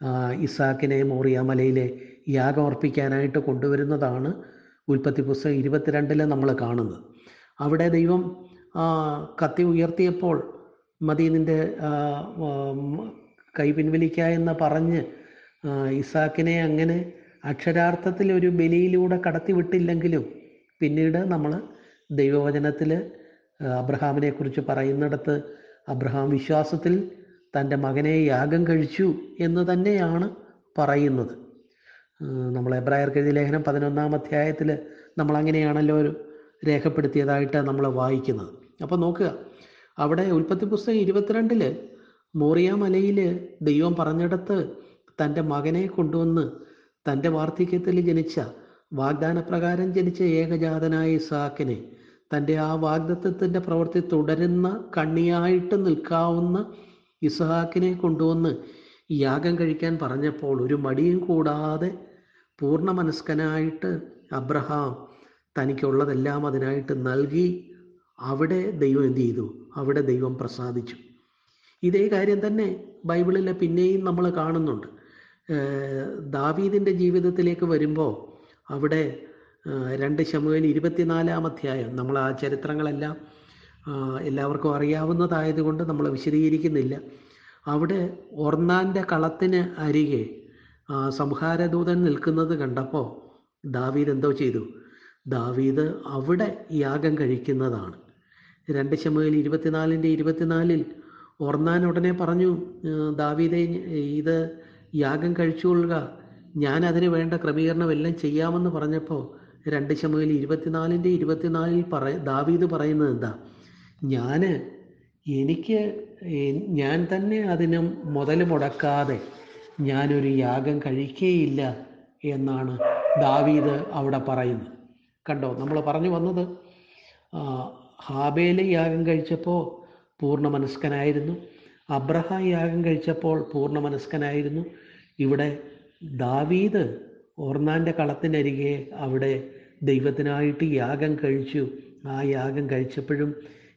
ആ, ഇസാക്കിനെ മോറിയ മലയിലെ യാഗം അർപ്പിക്കാനായിട്ട് കൊണ്ടുവരുന്നതാണ് ഉൽപ്പത്തി പുസ്തകം ഇരുപത്തിരണ്ടിൽ നമ്മൾ കാണുന്നത്. അവിടെ ദൈവം കത്തി ഉയർത്തിയപ്പോൾ മതി നിന്റെ കൈ പിൻവലിക്ക എന്ന് പറഞ്ഞ് ഇസാക്കിനെ അങ്ങനെ അക്ഷരാർത്ഥത്തിൽ ഒരു ബലിയിലൂടെ കടത്തിവിട്ടില്ലെങ്കിലും പിന്നീട് നമ്മൾ ദൈവവചനത്തിൽ അബ്രഹാമിനെ കുറിച്ച് പറയുന്നിടത്ത് അബ്രഹാം വിശ്വാസത്തിൽ തന്റെ മകനെ യാഗം കഴിച്ചു എന്ന് തന്നെയാണ് പറയുന്നത്. നമ്മൾ എബ്രായർ എഴുതിയ ലേഖനം പതിനൊന്നാം അധ്യായത്തിൽ നമ്മൾ അങ്ങനെയാണല്ലോ ഒരു രേഖപ്പെടുത്തിയതായിട്ട് നമ്മൾ വായിക്കുന്നത്. അപ്പോൾ നോക്കുക അവിടെ ഉൽപ്പത്തി പുസ്തകം ഇരുപത്തിരണ്ടിൽ മോറിയ മലയിൽ ദൈവം പറഞ്ഞിടത്ത് തന്റെ മകനെ കൊണ്ടുവന്ന് തന്റെ വാർദ്ധക്യത്തിൽ ജനിച്ച വാഗ്ദാനപ്രകാരം ജനിച്ച ഏകജാതനായ ഇസാക്കിനെ തന്റെ ആ വാഗ്ദത്വത്തിന്റെ പ്രവൃത്തി തുടരുന്ന കണ്ണിയായിട്ട് നിൽക്കാവുന്ന ഇസഹാക്കിനെ കൊണ്ടുവന്ന് യാഗം കഴിക്കാൻ പറഞ്ഞപ്പോൾ ഒരു മടിയും കൂടാതെ പൂർണ മനസ്കനായിട്ട് അബ്രഹാം തനിക്കുള്ളതെല്ലാം അതിനായിട്ട് നൽകി അവിടെ ദൈവം എന്ത് ചെയ്തു? അവിടെ ദൈവം പ്രസാദിച്ചു. ഇതേ കാര്യം തന്നെ ബൈബിളിലെ പിന്നെയും നമ്മൾ കാണുന്നുണ്ട്. ദാവീദിന്റെ ജീവിതത്തിലേക്ക് വരുമ്പോൾ അവിടെ രണ്ട് ശമുവേൽ ഇരുപത്തിനാലാം അധ്യായം നമ്മൾ ആ ചരിത്രങ്ങളെല്ലാം എല്ലാവർക്കും അറിയാവുന്നതായതുകൊണ്ട് നമ്മൾ വിശദീകരിക്കുന്നില്ല. അവിടെ ഒർന്നാന്റെ കളത്തിന് അരികെ സംഹാരദൂതൻ നിൽക്കുന്നത് കണ്ടപ്പോൾ ദാവീദ് എന്തോ ചെയ്തു. ദാവീദ് അവിടെ യാഗം കഴിക്കുന്നതാണ്. രണ്ട് ശമുവേൽ ഇരുപത്തിനാലിന്റെ ഇരുപത്തിനാലിൽ ഓർന്നാൻ ഉടനെ പറഞ്ഞു ദാവീദെ ഇത് യാഗം കഴിച്ചുകൊള്ളുക. ഞാൻ അതിന് വേണ്ട ക്രമീകരണം എല്ലാം ചെയ്യാമെന്ന് പറഞ്ഞപ്പോൾ രണ്ട് ശമുവേൽ ഇരുപത്തിനാലിന്റെ ഇരുപത്തിനാലിൽ പറ ദാവീദ് പറയുന്നത് എന്താ? ഞാൻ എനിക്ക് ഞാൻ തന്നെ അതിനും മുതൽ മുടക്കാതെ ഞാനൊരു യാഗം കഴിക്കേയില്ല എന്നാണ് ദാവീദ് അവിടെ പറയുന്നത്. കണ്ടോ? നമ്മൾ പറഞ്ഞു വന്നത് ഹാബേലെ യാഗം കഴിച്ചപ്പോൾ പൂർണ മനസ്കനായിരുന്നു അബ്രഹാം യാഗം കഴിച്ചപ്പോൾ പൂർണ മനസ്കനായിരുന്നു ഇവിടെ ദാവീദ് ഓർണാന്റെ കളത്തിനരികെ അവിടെ ദൈവത്തിനായിട്ട് യാഗം കഴിച്ചു. ആ യാഗം കഴിച്ചപ്പോഴും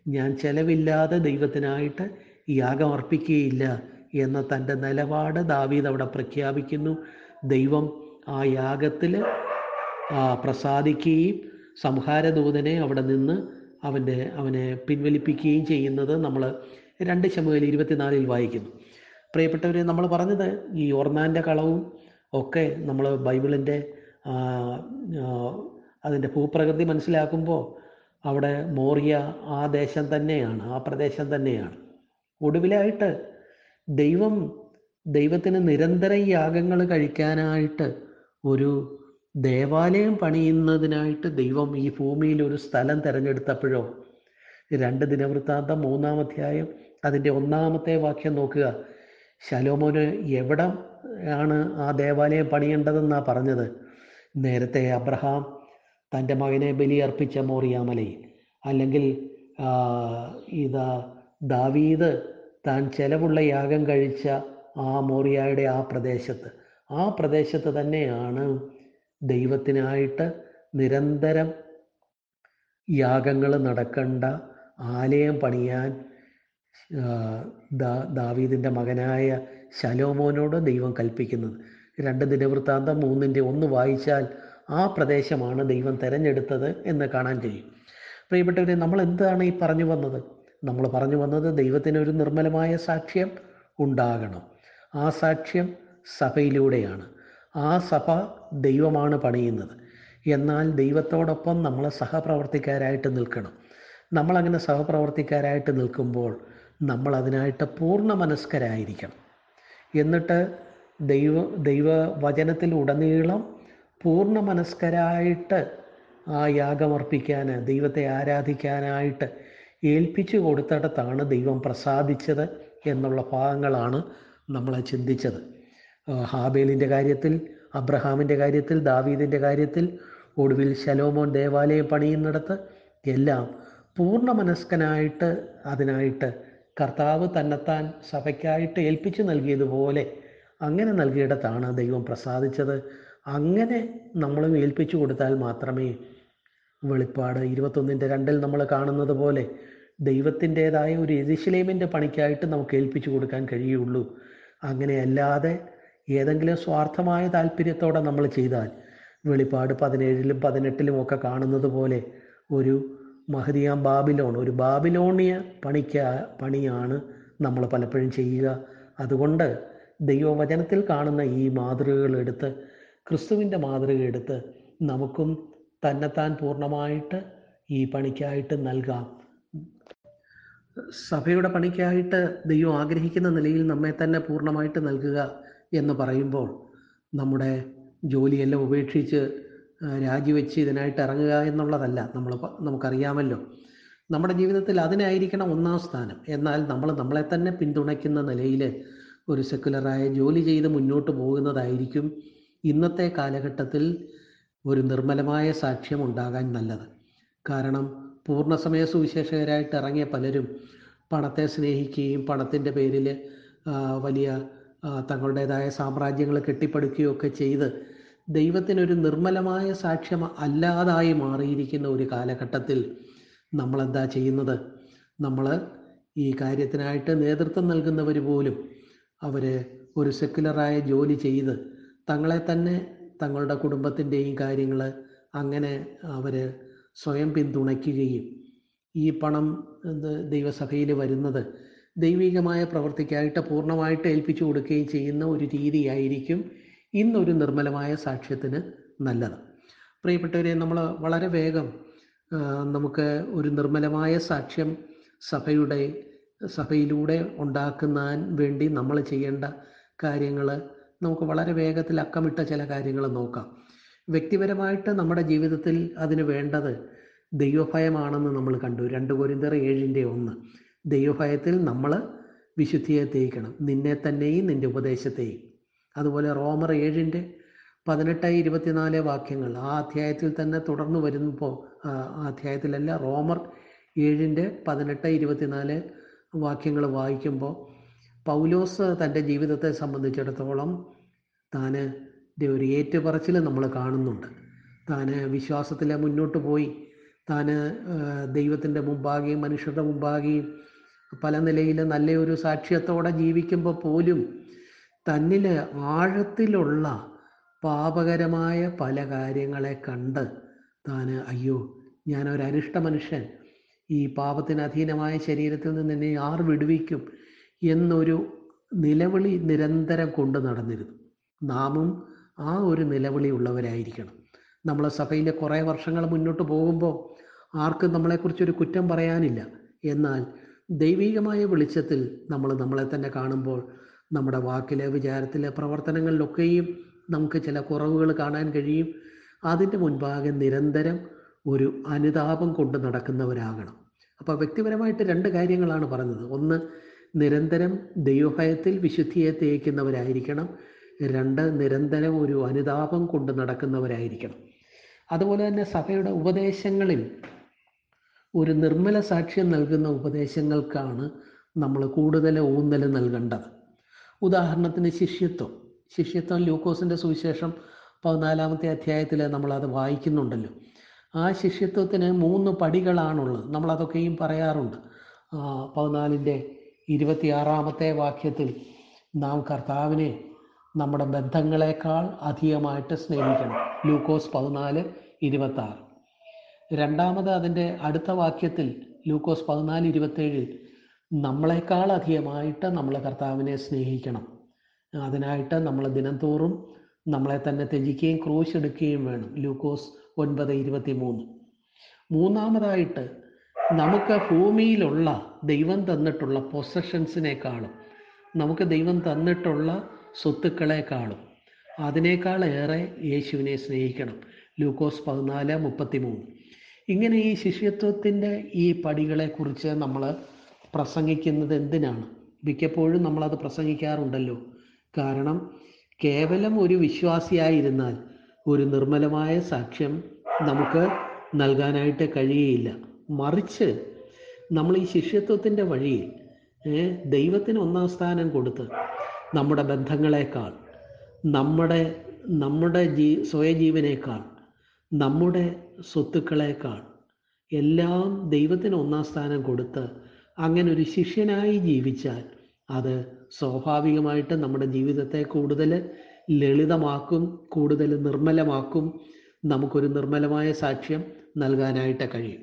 ഞാൻ ചെലവില്ലാതെ ദൈവത്തിനായിട്ട് യാഗം അർപ്പിക്കുകയില്ല എന്ന തന്റെ നിലപാട് ദാവീദ് അവിടെ പ്രഖ്യാപിക്കുന്നു. ദൈവം ആ യാഗത്തിൽ പ്രസാദിക്കുകയും സംഹാരദൂതനെ അവിടെ നിന്ന് അവന്റെ അവനെ പിൻവലിപ്പിക്കുകയും ചെയ്യുന്നത് നമ്മൾ രണ്ട് ശമുവേൽ ഇരുപത്തിനാലിൽ വായിക്കുന്നു. പ്രിയപ്പെട്ടവരെ നമ്മൾ പറഞ്ഞത് ഈ ഓർണാന്റെ കളവും ഒക്കെ നമ്മൾ ബൈബിളിന്റെ അതിന്റെ ഭൂപ്രകൃതി മനസ്സിലാക്കുമ്പോൾ അവിടെ മോറിയ ആ ദേശം തന്നെയാണ് ആ പ്രദേശം തന്നെയാണ്. ഒടുവിലായിട്ട് ദൈവം ദൈവത്തിന് നിരന്തരം യാഗങ്ങൾ കഴിക്കാനായിട്ട് ഒരു ദേവാലയം പണിയുന്നതിനായിട്ട് ദൈവം ഈ ഭൂമിയിൽ ഒരു സ്ഥലം തിരഞ്ഞെടുത്തപ്പോഴോ രണ്ട് ദിനവൃത്താന്തം മൂന്നാം അധ്യായം അതിന്റെ ഒന്നാമത്തെ വാക്യം നോക്കുക. ശലോമോന് എവിടെ ആണ് ആ ദേവാലയം പണിയേണ്ടതെന്നാണ് പറഞ്ഞത്? നേരത്തെ അബ്രഹാം തന്റെ മകനെ ബലിയർപ്പിച്ച മോറിയാമലയിൽ അല്ലെങ്കിൽ ഇതാ ദാവീദ് താൻ ചെലവുള്ള യാഗം കഴിച്ച ആ മോറിയായുടെ ആ പ്രദേശത്ത്. ആ പ്രദേശത്ത് തന്നെയാണ് ദൈവത്തിനായിട്ട് നിരന്തരം യാഗങ്ങൾ നടക്കേണ്ട ആലയം പണിയാൻ ദാവീദിന്റെ മകനായ ശലോമോനോട് ദൈവം കൽപ്പിക്കുന്നത്. രണ്ട് ദിനവൃത്താന്തം മൂന്നിന്റെ ഒന്ന് വായിച്ചാൽ ആ പ്രദേശമാണ് ദൈവം തിരഞ്ഞെടുത്തത് എന്ന് കാണാൻ കഴിയും. പ്രിയപ്പെട്ടവരെ നമ്മൾ എന്താണ് ഈ പറഞ്ഞു വന്നത്? നമ്മൾ പറഞ്ഞു വന്നത് ദൈവത്തിന് ഒരു നിർമ്മലമായ സാക്ഷ്യം ഉണ്ടാകണം. ആ സാക്ഷ്യം സഭയിലൂടെയാണ്. ആ സഭ ദൈവമാണ് പണിയുന്നത്. എന്നാൽ ദൈവത്തോടൊപ്പം നമ്മൾ സഹപ്രവർത്തിക്കാരായിട്ട് നിൽക്കണം. നമ്മളങ്ങനെ സഹപ്രവർത്തിക്കാരായിട്ട് നിൽക്കുമ്പോൾ നമ്മൾ അതിനായിട്ട് പൂർണ മനസ്കരായിരിക്കണം എന്നിട്ട് ദൈവ ദൈവവചനത്തിൽ ഉടനീളം പൂർണ മനസ്കരായിട്ട് ആ യാഗമർപ്പിക്കാൻ ദൈവത്തെ ആരാധിക്കാനായിട്ട് ഏൽപ്പിച്ചു കൊടുത്തിടത്താണ് ദൈവം പ്രസാദിച്ചത് എന്നുള്ള ഭാഗങ്ങളാണ് നമ്മൾ ചിന്തിച്ചത്. ഹാബേലിന്റെ കാര്യത്തിൽ അബ്രഹാമിന്റെ കാര്യത്തിൽ ദാവീദിന്റെ കാര്യത്തിൽ ഒടുവിൽ ശലോമോൻ ദേവാലയം പണിയുന്നിടത്ത് എല്ലാം പൂർണ മനസ്കനായിട്ട് അതിനായിട്ട് കർത്താവ് തന്നെത്താൻ സഭയ്ക്കായിട്ട് ഏൽപ്പിച്ചു നൽകിയതുപോലെ അങ്ങനെ നൽകിയിടത്താണ് ദൈവം പ്രസാദിച്ചത്. അങ്ങനെ നമ്മളും ഏൽപ്പിച്ചു കൊടുത്താൽ മാത്രമേ വെളിപ്പാട് ഇരുപത്തൊന്നിന്റെ രണ്ടിൽ നമ്മൾ കാണുന്നത് പോലെ ദൈവത്തിന്റെതായ ഒരു എരിശിലേമിന്റെ പണിക്കായിട്ട് നമുക്ക് ഏൽപ്പിച്ചു കൊടുക്കാൻ കഴിയുള്ളൂ. അങ്ങനെയല്ലാതെ ഏതെങ്കിലും സ്വാർത്ഥമായ താല്പര്യത്തോടെ നമ്മൾ ചെയ്താൽ വെളിപ്പാട് പതിനേഴിലും പതിനെട്ടിലും ഒക്കെ കാണുന്നത് പോലെ ഒരു മഹദിയാം ബാബിലോൺ ഒരു ബാബിലോണിയ പണിക്ക പണിയാണ് നമ്മൾ പലപ്പോഴും ചെയ്യുക. അതുകൊണ്ട് ദൈവവചനത്തിൽ കാണുന്ന ഈ മാതൃകകൾ എടുത്ത് ക്രിസ്തുവിന്റെ മാതൃക എടുത്ത് നമുക്കും തന്നെത്താൻ പൂർണമായിട്ട് ഈ പണിക്കായിട്ട് നൽകാം. സഭയുടെ പണിക്കായിട്ട് ദൈവം ആഗ്രഹിക്കുന്ന നിലയിൽ നമ്മെ തന്നെ പൂർണമായിട്ട് നൽകുക എന്ന് പറയുമ്പോൾ നമ്മുടെ ജോലിയെല്ലാം ഉപേക്ഷിച്ച് രാജിവെച്ച് ഇതിനായിട്ട് ഇറങ്ങുക എന്നുള്ളതല്ല. നമ്മൾ നമുക്കറിയാമല്ലോ. നമ്മുടെ ജീവിതത്തിൽ അതിനായിരിക്കണം ഒന്നാം സ്ഥാനം. എന്നാൽ നമ്മൾ നമ്മളെ തന്നെ പിന്തുണയ്ക്കുന്ന നിലയിൽ ഒരു സെക്കുലറായ ജോലി ചെയ്ത് മുന്നോട്ട് പോകുന്നതായിരിക്കും ഇന്നത്തെ കാലഘട്ടത്തിൽ ഒരു നിർമ്മലമായ സാക്ഷ്യം ഉണ്ടാകാൻ നല്ലത്. കാരണം പൂർണസമയ സുവിശേഷകരായിട്ട് ഇറങ്ങിയ പലരും പണത്തെ സ്നേഹിക്കുകയും പണത്തിന്റെ പേരിൽ വലിയ തങ്ങളുടേതായ സാമ്രാജ്യങ്ങൾ കെട്ടിപ്പടുക്കുകയൊക്കെ ചെയ്ത് ദൈവത്തിനൊരു നിർമ്മലമായ സാക്ഷ്യം അല്ലാതായി മാറിയിരിക്കുന്ന ഒരു കാലഘട്ടത്തിൽ നമ്മളെന്താ ചെയ്യുന്നത്? നമ്മൾ ഈ കാര്യത്തിനായിട്ട് നേതൃത്വം നൽകുന്നവർ പോലും അവർ ഒരു സെക്കുലറായ ജോലി ചെയ്ത് തങ്ങളെ തന്നെ തങ്ങളുടെ കുടുംബത്തിന്റെയും കാര്യങ്ങൾ അങ്ങനെ അവർ സ്വയം പിന്തുണയ്ക്കുകയും ഈ പണം ദൈവസഭയിൽ വരുന്നത് ദൈവികമായ പ്രവൃത്തിക്കായിട്ട് പൂർണമായിട്ട് ഏൽപ്പിച്ചു കൊടുക്കുകയും ചെയ്യുന്ന ഒരു രീതിയായിരിക്കും ഇന്നൊരു നിർമ്മലമായ സാക്ഷ്യത്തിന് നല്ലത്. പ്രിയപ്പെട്ടവരെ നമ്മൾ വളരെ വേഗം നമുക്ക് ഒരു നിർമ്മലമായ സാക്ഷ്യം സഭയുടെ സഭയിലൂടെ ഉണ്ടാക്കുന്നതിന് വേണ്ടി നമ്മൾ ചെയ്യേണ്ട കാര്യങ്ങൾ നമുക്ക് വളരെ വേഗത്തിൽ അക്കമിട്ട ചില കാര്യങ്ങൾ നോക്കാം. വ്യക്തിപരമായിട്ട് നമ്മുടെ ജീവിതത്തിൽ അതിന് വേണ്ടത് ദൈവഭയമാണെന്ന് നമ്മൾ കണ്ടു. രണ്ട് കോരിന്തർ ഏഴിന്റെ ഒന്ന്. ദൈവഭയത്തിൽ നമ്മൾ വിശുദ്ധിയെ തേക്കണം. നിന്നെ തന്നെയും നിന്റെ ഉപദേശത്തെയും. അതുപോലെ റോമർ ഏഴിന്റെ പതിനെട്ട് ഇരുപത്തിനാല് വാക്യങ്ങൾ. ആ അധ്യായത്തിൽ തന്നെ തുടർന്ന് വരുമ്പോൾ അധ്യായത്തിലല്ല റോമർ ഏഴിന്റെ പതിനെട്ട് ഇരുപത്തിനാല് വാക്യങ്ങൾ വായിക്കുമ്പോൾ പൗലോസ് തന്റെ ജീവിതത്തെ സംബന്ധിച്ചിടത്തോളം താന് ഒരു ഏറ്റുപറച്ചിൽ നമ്മൾ കാണുന്നുണ്ട്. താൻ വിശ്വാസത്തിൽ മുന്നോട്ട് പോയി. താൻ ദൈവത്തിന്റെ മുമ്പാകെയും മനുഷ്യരുടെ മുമ്പാകെയും പല നിലയിൽ നല്ലൊരു സാക്ഷ്യത്തോടെ ജീവിക്കുമ്പോൾ പോലും തന്നിൽ ആഴത്തിലുള്ള പാപകരമായ പല കാര്യങ്ങളെ കണ്ട് താൻ അയ്യോ ഞാനൊരനിഷ്ട മനുഷ്യൻ. ഈ പാപത്തിന് അധീനമായ ശരീരത്തിൽ നിന്ന് എന്നെ ആർ വിടുവിക്കും? എന്നൊരു നിലവിളി നിരന്തരം കൊണ്ടു നടന്നിരുന്നു. നാമും ആ ഒരു നിലവിളി ഉള്ളവരായിരിക്കണം. നമ്മൾ കുറേ വർഷങ്ങൾ മുന്നോട്ട് പോകുമ്പോൾ ആർക്കും നമ്മളെക്കുറിച്ചൊരു കുറ്റം പറയാനില്ല. എന്നാൽ ദൈവികമായ വെളിച്ചത്തിൽ നമ്മൾ നമ്മളെ തന്നെ കാണുമ്പോൾ നമ്മുടെ വാക്കിലെ വിചാരത്തിലെ പ്രവർത്തനങ്ങളിലൊക്കെയും നമുക്ക് ചില കുറവുകൾ കാണാൻ കഴിയും. അതിന്റെ മുൻപാകെ നിരന്തരം ഒരു അനുതാപം കൊണ്ട് നടക്കുന്നവരാകണം. അപ്പോൾ വ്യക്തിപരമായിട്ട് രണ്ട് കാര്യങ്ങളാണ് പറഞ്ഞത്. ഒന്ന് നിരന്തരം ദൈവഭയത്തിൽ വിശുദ്ധിയെ തേക്കുന്നവരായിരിക്കണം. രണ്ട് നിരന്തരം ഒരു അനുതാപം കൊണ്ട് നടക്കുന്നവരായിരിക്കണം. അതുപോലെ തന്നെ സഭയുടെ ഉപദേശങ്ങളിൽ ഒരു നിർമ്മല സാക്ഷ്യം നൽകുന്ന ഉപദേശങ്ങൾക്കാണ് നമ്മൾ കൂടുതൽ ഊന്നൽ നൽകേണ്ടത്. ഉദാഹരണത്തിന് ശിഷ്യത്വം. ശിഷ്യത്വം ലൂക്കോസിന്റെ സുവിശേഷം പതിനാലാമത്തെ അധ്യായത്തിൽ നമ്മളത് വായിക്കുന്നുണ്ടല്ലോ. ആ ശിഷ്യത്വത്തിന് മൂന്ന് പടികളാണുള്ളത്. നമ്മളതൊക്കെയും പറയാറുണ്ട്. പതിനാലിന്റെ ഇരുപത്തിയാറാമത്തെ വാക്യത്തിൽ നാം കർത്താവിനെ നമ്മുടെ ബന്ധങ്ങളെക്കാൾ അധികമായിട്ട് സ്നേഹിക്കണം. ലൂക്കോസ് പതിനാല് ഇരുപത്തി ആറ് രണ്ടാമത് അതിന്റെ അടുത്ത വാക്യത്തിൽ ലൂക്കോസ് പതിനാല് ഇരുപത്തേഴിൽ നമ്മളെക്കാൾ അധികമായിട്ട് നമ്മൾ കർത്താവിനെ സ്നേഹിക്കണം. അതിനായിട്ട് നമ്മൾ ദിനംതോറും നമ്മളെ തന്നെ ത്യജിക്കുകയും ക്രൂശ് എടുക്കുകയും വേണം. ലൂക്കോസ് ഒൻപത് ഇരുപത്തി മൂന്ന് മൂന്നാമതായിട്ട് നമുക്ക് ഭൂമിയിലുള്ള ദൈവം തന്നിട്ടുള്ള പൊസഷൻസിനേക്കാളും നമുക്ക് ദൈവം തന്നിട്ടുള്ള സ്വത്തുക്കളെക്കാളും അതിനേക്കാൾ ഏറെ യേശുവിനെ സ്നേഹിക്കണം. ലൂക്കോസ് പതിനാല് മുപ്പത്തി മൂന്ന് ഇങ്ങനെ ഈ ശിഷ്യത്വത്തിന്റെ ഈ പടികളെക്കുറിച്ച് നമ്മൾ പ്രസംഗിക്കുന്നത് എന്തിനാണ്? മിക്കപ്പോഴും നമ്മളത് പ്രസംഗിക്കാറുണ്ടല്ലോ. കാരണം കേവലം ഒരു വിശ്വാസിയായിരുന്നാൽ ഒരു നിർമ്മലമായ സാക്ഷ്യം നമുക്ക് നൽകാനായിട്ട് കഴിയുകയില്ല മറിച്ച് നമ്മൾ ഈ ശിഷ്യത്വത്തിന്റെ വഴിയിൽ ദൈവത്തിന് ഒന്നാം സ്ഥാനം കൊടുത്ത് നമ്മുടെ ബന്ധങ്ങളെക്കാൾ നമ്മുടെ നമ്മുടെ ജീ സ്വയജീവനേക്കാൾ നമ്മുടെ സ്വത്തുക്കളേക്കാൾ എല്ലാം ദൈവത്തിന് ഒന്നാം സ്ഥാനം കൊടുത്ത് അങ്ങനെ ഒരു ശിഷ്യനായി ജീവിച്ചാൽ അത് സ്വാഭാവികമായിട്ട് നമ്മുടെ ജീവിതത്തെ കൂടുതൽ ലളിതമാക്കും കൂടുതൽ നിർമ്മലമാക്കും. നമുക്കൊരു നിർമ്മലമായ സാക്ഷ്യം നൽകാനായിട്ട് കഴിയും.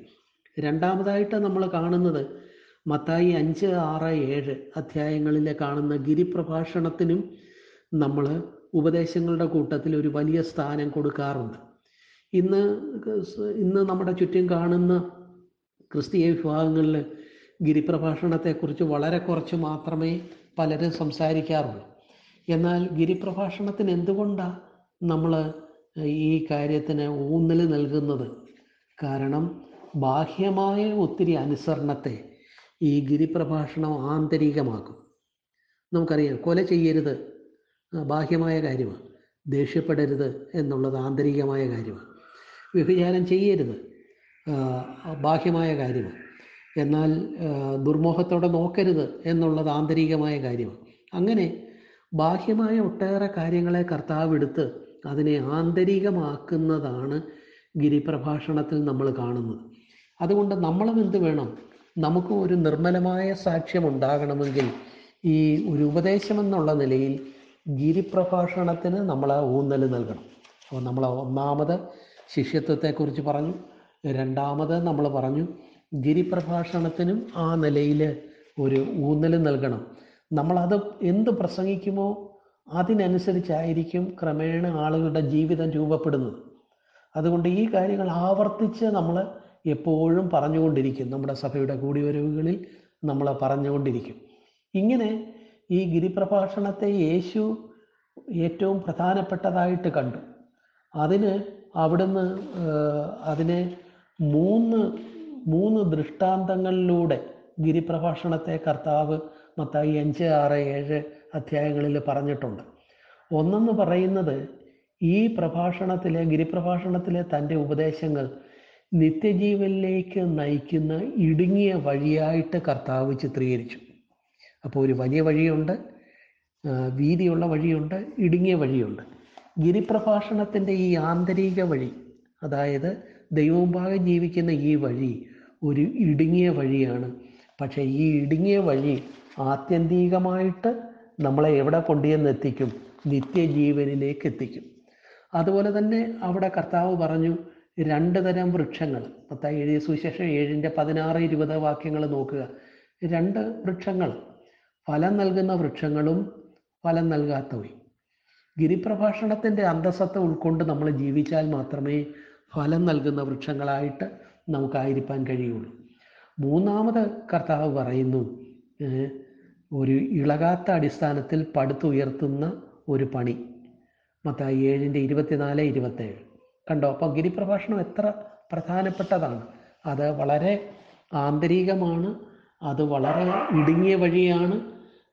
രണ്ടാമതായിട്ട് നമ്മൾ കാണുന്നത് മത്തായി അഞ്ച് ആറ് ഏഴ് അധ്യായങ്ങളിലെ കാണുന്ന ഗിരിപ്രഭാഷണത്തിനും നമ്മൾ ഉപദേശങ്ങളുടെ കൂട്ടത്തിൽ ഒരു വലിയ സ്ഥാനം കൊടുക്കാറുണ്ട്. ഇന്ന് ഇന്ന് നമ്മുടെ ചുറ്റും കാണുന്ന ക്രിസ്തീയ വിഭാഗങ്ങളിൽ ഗിരിപ്രഭാഷണത്തെക്കുറിച്ച് വളരെ കുറച്ച് മാത്രമേ പലരും സംസാരിക്കാറുള്ളൂ. എന്നാൽ ഗിരിപ്രഭാഷണത്തിന് എന്തുകൊണ്ടാണ് നമ്മൾ ഈ കാര്യത്തിന് ഊന്നൽ നൽകുന്നത്? കാരണം ബാഹ്യമായ ഒത്തിരി അനുസരണത്തെ ഈ ഗിരിപ്രഭാഷണം ആന്തരികമാക്കും. നമുക്കറിയാം കൊല ചെയ്യരുത് ബാഹ്യമായ കാര്യമാണ്. ദേഷ്യപ്പെടരുത് എന്നുള്ളത് ആന്തരികമായ കാര്യമാണ്. വ്യഭിചാരം ചെയ്യരുത് ബാഹ്യമായ കാര്യമാണ്. എന്നാൽ ദുർമോഹത്തോടെ നോക്കരുത് എന്നുള്ളത് ആന്തരികമായ കാര്യമാണ്. അങ്ങനെ ബാഹ്യമായ ഒട്ടേറെ കാര്യങ്ങളെ കർത്താവ് എടുത്ത് അതിനെ ആന്തരികമാക്കുന്നതാണ് ഗിരിപ്രഭാഷണത്തിൽ നമ്മൾ കാണുന്നത്. അതുകൊണ്ട് നമ്മളും എന്ത് വേണം? നമുക്ക് ഒരു നിർമ്മലമായ സാക്ഷ്യം ഉണ്ടാകണമെങ്കിൽ ഈ ഒരു ഉപദേശം എന്നുള്ള നിലയിൽ ഗിരിപ്രഭാഷണത്തിന് നമ്മൾ ഊന്നൽ നൽകണം. അപ്പോൾ നമ്മൾ ഒന്നാമത് ശിഷ്യത്വത്തെക്കുറിച്ച് പറഞ്ഞു രണ്ടാമത് നമ്മൾ പറഞ്ഞു ഗിരിപ്രഭാഷണത്തിനും ആ നിലയിൽ ഒരു ഊന്നൽ നൽകണം. നമ്മളത് എന്ത് പ്രസംഗിക്കുമോ അതിനനുസരിച്ചായിരിക്കും ക്രമേണ ആളുകളുടെ ജീവിതം രൂപപ്പെടുന്നത്. അതുകൊണ്ട് ഈ കാര്യങ്ങൾ ആവർത്തിച്ച് നമ്മൾ എപ്പോഴും പറഞ്ഞുകൊണ്ടിരിക്കും. നമ്മുടെ സഭയുടെ കൂടിവരവുകളിൽ നമ്മൾ പറഞ്ഞുകൊണ്ടിരിക്കും. ഇങ്ങനെ ഈ ഗിരിപ്രഭാഷണത്തെ യേശു ഏറ്റവും പ്രധാനപ്പെട്ടതായിട്ട് കണ്ടു. അതിന് അവിടുന്ന് അതിനെ മൂന്ന് മൂന്ന് ദൃഷ്ടാന്തങ്ങളിലൂടെ ഗിരിപ്രഭാഷണത്തെ കർത്താവ് മത്തായി അഞ്ച് ആറ് ഏഴ് അധ്യായങ്ങളിൽ പറഞ്ഞിട്ടുണ്ട്. ഒന്നെന്ന് പറയുന്നത് ഈ പ്രഭാഷണത്തിലെ ഗിരിപ്രഭാഷണത്തിലെ തന്റെ ഉപദേശങ്ങൾ നിത്യജീവനിലേക്ക് നയിക്കുന്ന ഇടുങ്ങിയ വഴിയായിട്ട് കർത്താവ് ചിത്രീകരിച്ചു. അപ്പോൾ ഒരു വലിയ വഴിയുണ്ട് വീതിയുള്ള വഴിയുണ്ട് ഇടുങ്ങിയ വഴിയുണ്ട്. ഗിരിപ്രഭാഷണത്തിന്റെ ഈ ആന്തരിക വഴി അതായത് ദൈവമുമ്പാകെ ജീവിക്കുന്ന ഈ വഴി ഒരു ഇടുങ്ങിയ വഴിയാണ്. പക്ഷേ ഈ ഇടുങ്ങിയ വഴി ആത്യന്തികമായിട്ട് നമ്മളെ എവിടെ കൊണ്ടുചെന്ന് എത്തിക്കും? നിത്യജീവനിലേക്ക് എത്തിക്കും. അതുപോലെ തന്നെ അവിടെ കർത്താവ് പറഞ്ഞു രണ്ട് തരം വൃക്ഷങ്ങൾ. മത്തായി എഴുതിയ സുവിശേഷം ഏഴിന്റെ പതിനാറ് ഇരുപത് വാക്യങ്ങൾ നോക്കുക. രണ്ട് വൃക്ഷങ്ങൾ. ഫലം നൽകുന്ന വൃക്ഷങ്ങളും ഫലം നൽകാത്തവയും. ഗിരിപ്രഭാഷണത്തിന്റെ അന്തസ്സത്തെ ഉൾക്കൊണ്ട് നമ്മൾ ജീവിച്ചാൽ മാത്രമേ ഫലം നൽകുന്ന വൃക്ഷങ്ങളായിട്ട് നമുക്കായിരിക്കാൻ കഴിയുള്ളൂ. മൂന്നാമത് കർത്താവ് പറയുന്നു ഒരു ഇളകാത്ത അടിസ്ഥാനത്തിൽ പടുത്തുയർത്തുന്ന ഒരു പണി. മത്തായി ഏഴിന്റെ ഇരുപത്തിനാല് ഇരുപത്തേഴ്. കണ്ടോ? അപ്പോൾ ഗിരിപ്രഭാഷണം എത്ര പ്രധാനപ്പെട്ടതാണ്. അത് വളരെ ആന്തരികമാണ് അത് വളരെ ഇടുങ്ങിയ വഴിയാണ്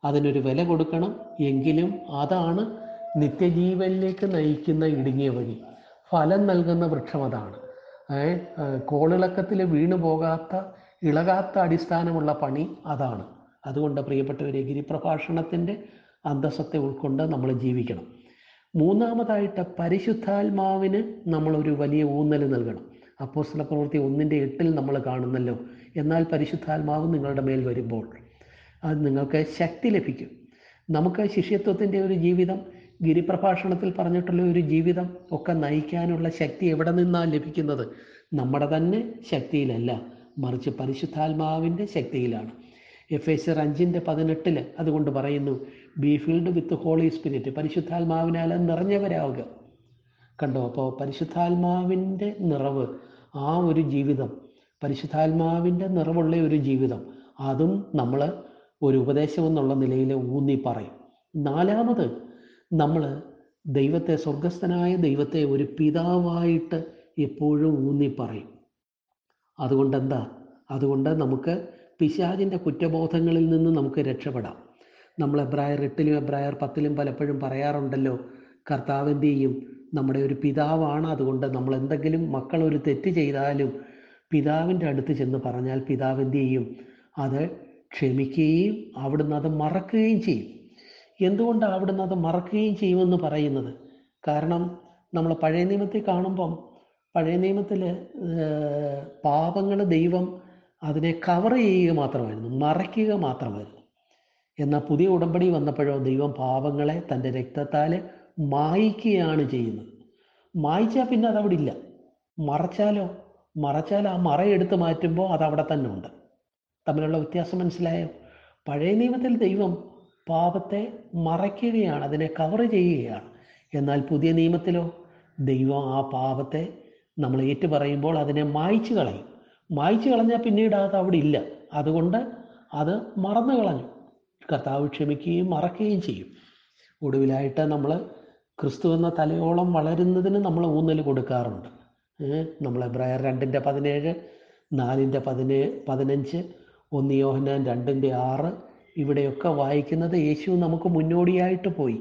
അതിനൊരു വില കൊടുക്കണം എങ്കിലും അതാണ് നിത്യജീവനിലേക്ക് നയിക്കുന്ന ഇടുങ്ങിയ വഴി. ഫലം നൽകുന്ന വൃക്ഷം അതാണ്. കോളിളക്കത്തിൽ വീണു പോകാത്ത ഇളകാത്ത അടിസ്ഥാനമുള്ള പണി അതാണ്. അതുകൊണ്ട് പ്രിയപ്പെട്ടവരെ ഗിരിപ്രഭാഷണത്തിന്റെ അന്തസ്സത്തെ ഉൾക്കൊണ്ട് നമ്മൾ ജീവിക്കണം. മൂന്നാമതായിട്ട് പരിശുദ്ധാത്മാവിന് നമ്മളൊരു വലിയ ഊന്നൽ നൽകണം. അപ്പോസ്തല പ്രവൃത്തി ഒന്നിന്റെ എട്ടിൽ നമ്മൾ കാണുന്നല്ലോ. എന്നാൽ പരിശുദ്ധാത്മാവ് നിങ്ങളുടെ മേൽ വരുമ്പോൾ അത് നിങ്ങൾക്ക് ശക്തി ലഭിക്കും. നമുക്ക് ശിഷ്യത്വത്തിന്റെ ഒരു ജീവിതം ഗിരിപ്രഭാഷണത്തിൽ പറഞ്ഞിട്ടുള്ള ഒരു ജീവിതം ഒക്കെ നയിക്കാനുള്ള ശക്തി എവിടെ നിന്നാണ് ലഭിക്കുന്നത്? നമ്മുടെ തന്നെ ശക്തിയിലല്ല. മറിച്ച് പരിശുദ്ധാത്മാവിന്റെ ശക്തിയിലാണ്. എഫ് എസ് അഞ്ചിന്റെ പതിനെട്ടിൽ അതുകൊണ്ട് പറയുന്നു be filled with holy spirit പരിശുദ്ധാത്മാവിനാൽ നിറഞ്ഞവരാവുക. കണ്ടോ? അപ്പോൾ പരിശുദ്ധാത്മാവിന്റെ നിറവ് ആ ഒരു ജീവിതം പരിശുദ്ധാത്മാവിന്റെ നിറവുള്ള ഒരു ജീവിതം അതും നമ്മൾ ഒരു ഉപദേശം എന്നുള്ള നിലയിൽ ഊന്നി പറയും. നാലാമത് നമ്മൾ ദൈവത്തെ സ്വർഗസ്ഥനായ ദൈവത്തെ ഒരു പിതാവായിട്ട് എപ്പോഴും ഊന്നി പറയും. അതുകൊണ്ട് എന്താ? അതുകൊണ്ട് നമുക്ക് പിശാചിന്റെ കുറ്റബോധങ്ങളിൽ നിന്ന് നമുക്ക് രക്ഷപ്പെടാം. നമ്മൾ എബ്രായർ എട്ടിലും എബ്രായർ പത്തിലും പലപ്പോഴും പറയാറുണ്ടല്ലോ കർത്താവിന്റെയും നമ്മുടെ ഒരു പിതാവാണ്. അതുകൊണ്ട് നമ്മൾ എന്തെങ്കിലും മക്കൾ ഒരു തെറ്റ് ചെയ്താലും പിതാവിന്റെ അടുത്ത് ചെന്ന് പറഞ്ഞാൽ പിതാവിന്റെയും അത് ക്ഷമിക്കുകയും അവിടുന്ന് അത് മറക്കുകയും ചെയ്യും. എന്തുകൊണ്ട് അവിടുന്ന് അത് മറക്കുകയും ചെയ്യുമെന്ന് പറയുന്നത്? കാരണം നമ്മൾ പഴയ നിയമത്തിൽ കാണുമ്പം പഴയ നിയമത്തിൽ പാപങ്ങൾ ദൈവം അതിനെ കവർ ചെയ്യുക മാത്രമായിരുന്നു മറയ്ക്കുക മാത്രമായിരുന്നു. എന്നാൽ പുതിയ ഉടമ്പടി വന്നപ്പോഴോ ദൈവം പാപങ്ങളെ തന്റെ രക്തത്താൽ മായ്ക്കുകയാണ് ചെയ്യുന്നത്. മായ്ച്ചാൽ പിന്നെ അതവിടെ ഇല്ല മറച്ചാലോ? മറച്ചാൽ ആ മറയെടുത്ത് മാറ്റുമ്പോൾ അതവിടെ തന്നെ ഉണ്ട്. തമ്മിലുള്ള വ്യത്യാസം മനസ്സിലായോ? പഴയ നിയമത്തിൽ ദൈവം പാപത്തെ മറയ്ക്കുകയാണ് അതിനെ കവർ ചെയ്യുകയാണ്. എന്നാൽ പുതിയ നിയമത്തിലോ ദൈവം ആ പാപത്തെ നമ്മൾ ഏറ്റുപറയുമ്പോൾ അതിനെ മായ്ച്ചു കളയും. മായ്ച്ചു കളഞ്ഞാൽ പിന്നീട് അത് അവിടെ ഇല്ല. അതുകൊണ്ട് അത് മറന്നു കളഞ്ഞു. കർത്താവ് ക്ഷമിക്കുകയും മറക്കുകയും ചെയ്യും. ഒടുവിലായിട്ട് നമ്മൾ ക്രിസ്തു എന്ന തലയോളം വളരുന്നതിന് നമ്മൾ ഊന്നൽ കൊടുക്കാറുണ്ട്. നമ്മൾ എബ്രായർ രണ്ടിന്റെ പതിനേഴ് നാലിന്റെ പതിനേ പതിനഞ്ച് ഒന്ന് യോഹനാൻ രണ്ടിന്റെ ആറ് ഇവിടെയൊക്കെ വായിക്കുന്നത് യേശു നമുക്ക് മുന്നോടിയായിട്ട് പോയി.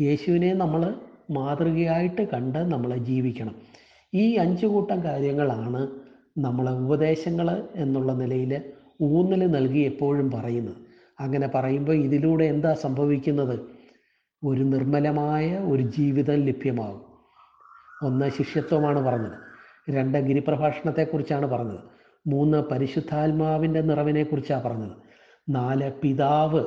യേശുവിനെ നമ്മൾ മാതൃകയായിട്ട് കണ്ട് നമ്മൾ ജീവിക്കണം. ഈ അഞ്ച് കൂട്ടം കാര്യങ്ങളാണ് നമ്മൾ ഉപദേശങ്ങൾ എന്നുള്ള നിലയിൽ ഊന്നൽ നൽകി എപ്പോഴും പറയുന്നത്. അങ്ങനെ പറയുമ്പോൾ ഇതിലൂടെ എന്താ സംഭവിക്കുന്നത്? ഒരു നിർമ്മലമായ ഒരു ജീവിതം ലഭ്യമാകും. ഒന്ന് ശിഷ്യത്വമാണ് പറഞ്ഞത്. രണ്ട് ഗിരിപ്രഭാഷണത്തെക്കുറിച്ചാണ് പറഞ്ഞത്. മൂന്ന് പരിശുദ്ധാത്മാവിന്റെ നിറവിനെക്കുറിച്ചാണ് പറഞ്ഞത്. നാല് പിതാവ്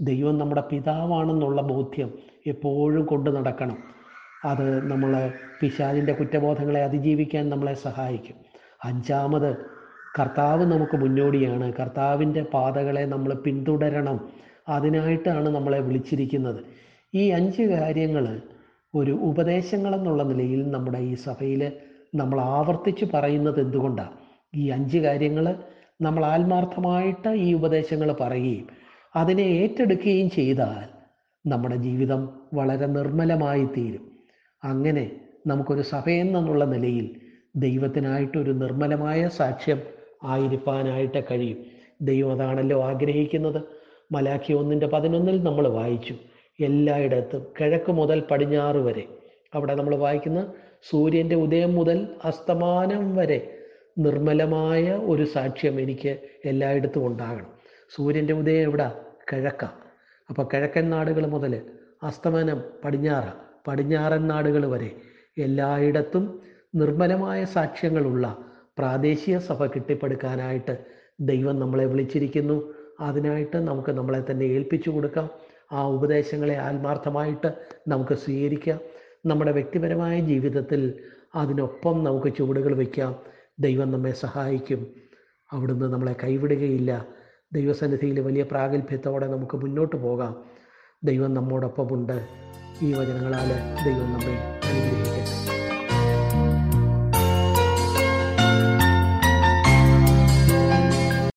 ദൈവം നമ്മുടെ പിതാവാണെന്നുള്ള ബോധ്യം എപ്പോഴും കൊണ്ടു നടക്കണം. അത് നമ്മൾ പിശാലിന്റെ കുറ്റബോധങ്ങളെ അതിജീവിക്കാൻ നമ്മളെ സഹായിക്കും. അഞ്ചാമത് കർത്താവ് നമുക്ക് മുന്നോടിയാണ്. കർത്താവിന്റെ പാതകളെ നമ്മൾ പിന്തുടരണം. അതിനായിട്ടാണ് നമ്മളെ വിളിച്ചിരിക്കുന്നത്. ഈ അഞ്ച് കാര്യങ്ങൾ ഒരു ഉപദേശങ്ങളെന്നുള്ള നിലയിൽ നമ്മുടെ ഈ സഭയിൽ നമ്മൾ ആവർത്തിച്ച് പറയുന്നത് എന്തുകൊണ്ടാണ് ഈ അഞ്ച് കാര്യങ്ങൾ നമ്മൾ ആത്മാർത്ഥമായിട്ട് ഈ ഉപദേശങ്ങൾ പറയുകയും അതിനെ ഏറ്റെടുക്കുകയും ചെയ്താൽ നമ്മുടെ ജീവിതം വളരെ നിർമ്മലമായി തീരും അങ്ങനെ നമുക്കൊരു സഭയെന്നുള്ള നിലയിൽ ദൈവത്തിനായിട്ടൊരു നിർമ്മലമായ സാക്ഷ്യം ആയിരിക്കാനായിട്ട് കഴിയും. ദൈവം അതാണല്ലോ ആഗ്രഹിക്കുന്നത്. മലാഖി ഒന്നിന്റെ പതിനൊന്നിൽ നമ്മൾ വായിച്ചു. എല്ലായിടത്തും കിഴക്ക് മുതൽ പടിഞ്ഞാറ് വരെ. അവിടെ നമ്മൾ വായിക്കുന്ന സൂര്യന്റെ ഉദയം മുതൽ അസ്തമാനം വരെ നിർമ്മലമായ ഒരു സാക്ഷ്യം എനിക്ക് എല്ലായിടത്തും ഉണ്ടാകണം. സൂര്യന്റെ ഉദയം എവിടെ? കിഴക്ക. അപ്പോൾ കിഴക്കൻ നാടുകൾ മുതൽ അസ്തമനം പടിഞ്ഞാറ്. പടിഞ്ഞാറൻ നാടുകൾ വരെ എല്ലായിടത്തും നിർമ്മലമായ സാക്ഷ്യങ്ങളുള്ള പ്രാദേശിക സഭ കെട്ടിപ്പടുക്കാനായിട്ട് ദൈവം നമ്മളെ വിളിച്ചിരിക്കുന്നു. അതിനായിട്ട് നമുക്ക് നമ്മളെ തന്നെ ഏൽപ്പിച്ചു കൊടുക്കാം. ആ ഉപദേശങ്ങളെ ആത്മാർത്ഥമായിട്ട് നമുക്ക് സ്വീകരിക്കാം. നമ്മുടെ വ്യക്തിപരമായ ജീവിതത്തിൽ അതിനൊപ്പം നമുക്ക് ചുവടുകൾ വയ്ക്കാം. ദൈവം നമ്മെ സഹായിക്കും. അവിടുന്ന് നമ്മളെ കൈവിടുകയില്ല. ദൈവസന്നിധിയിൽ വലിയ പ്രാഗൽഭ്യത്തോടെ നമുക്ക് മുന്നോട്ട് പോകാം. ദൈവം നമ്മോടൊപ്പമുണ്ട്. ഈ വചനങ്ങളാൽ ദൈവം നമ്മെ അനുഗ്രഹിക്കും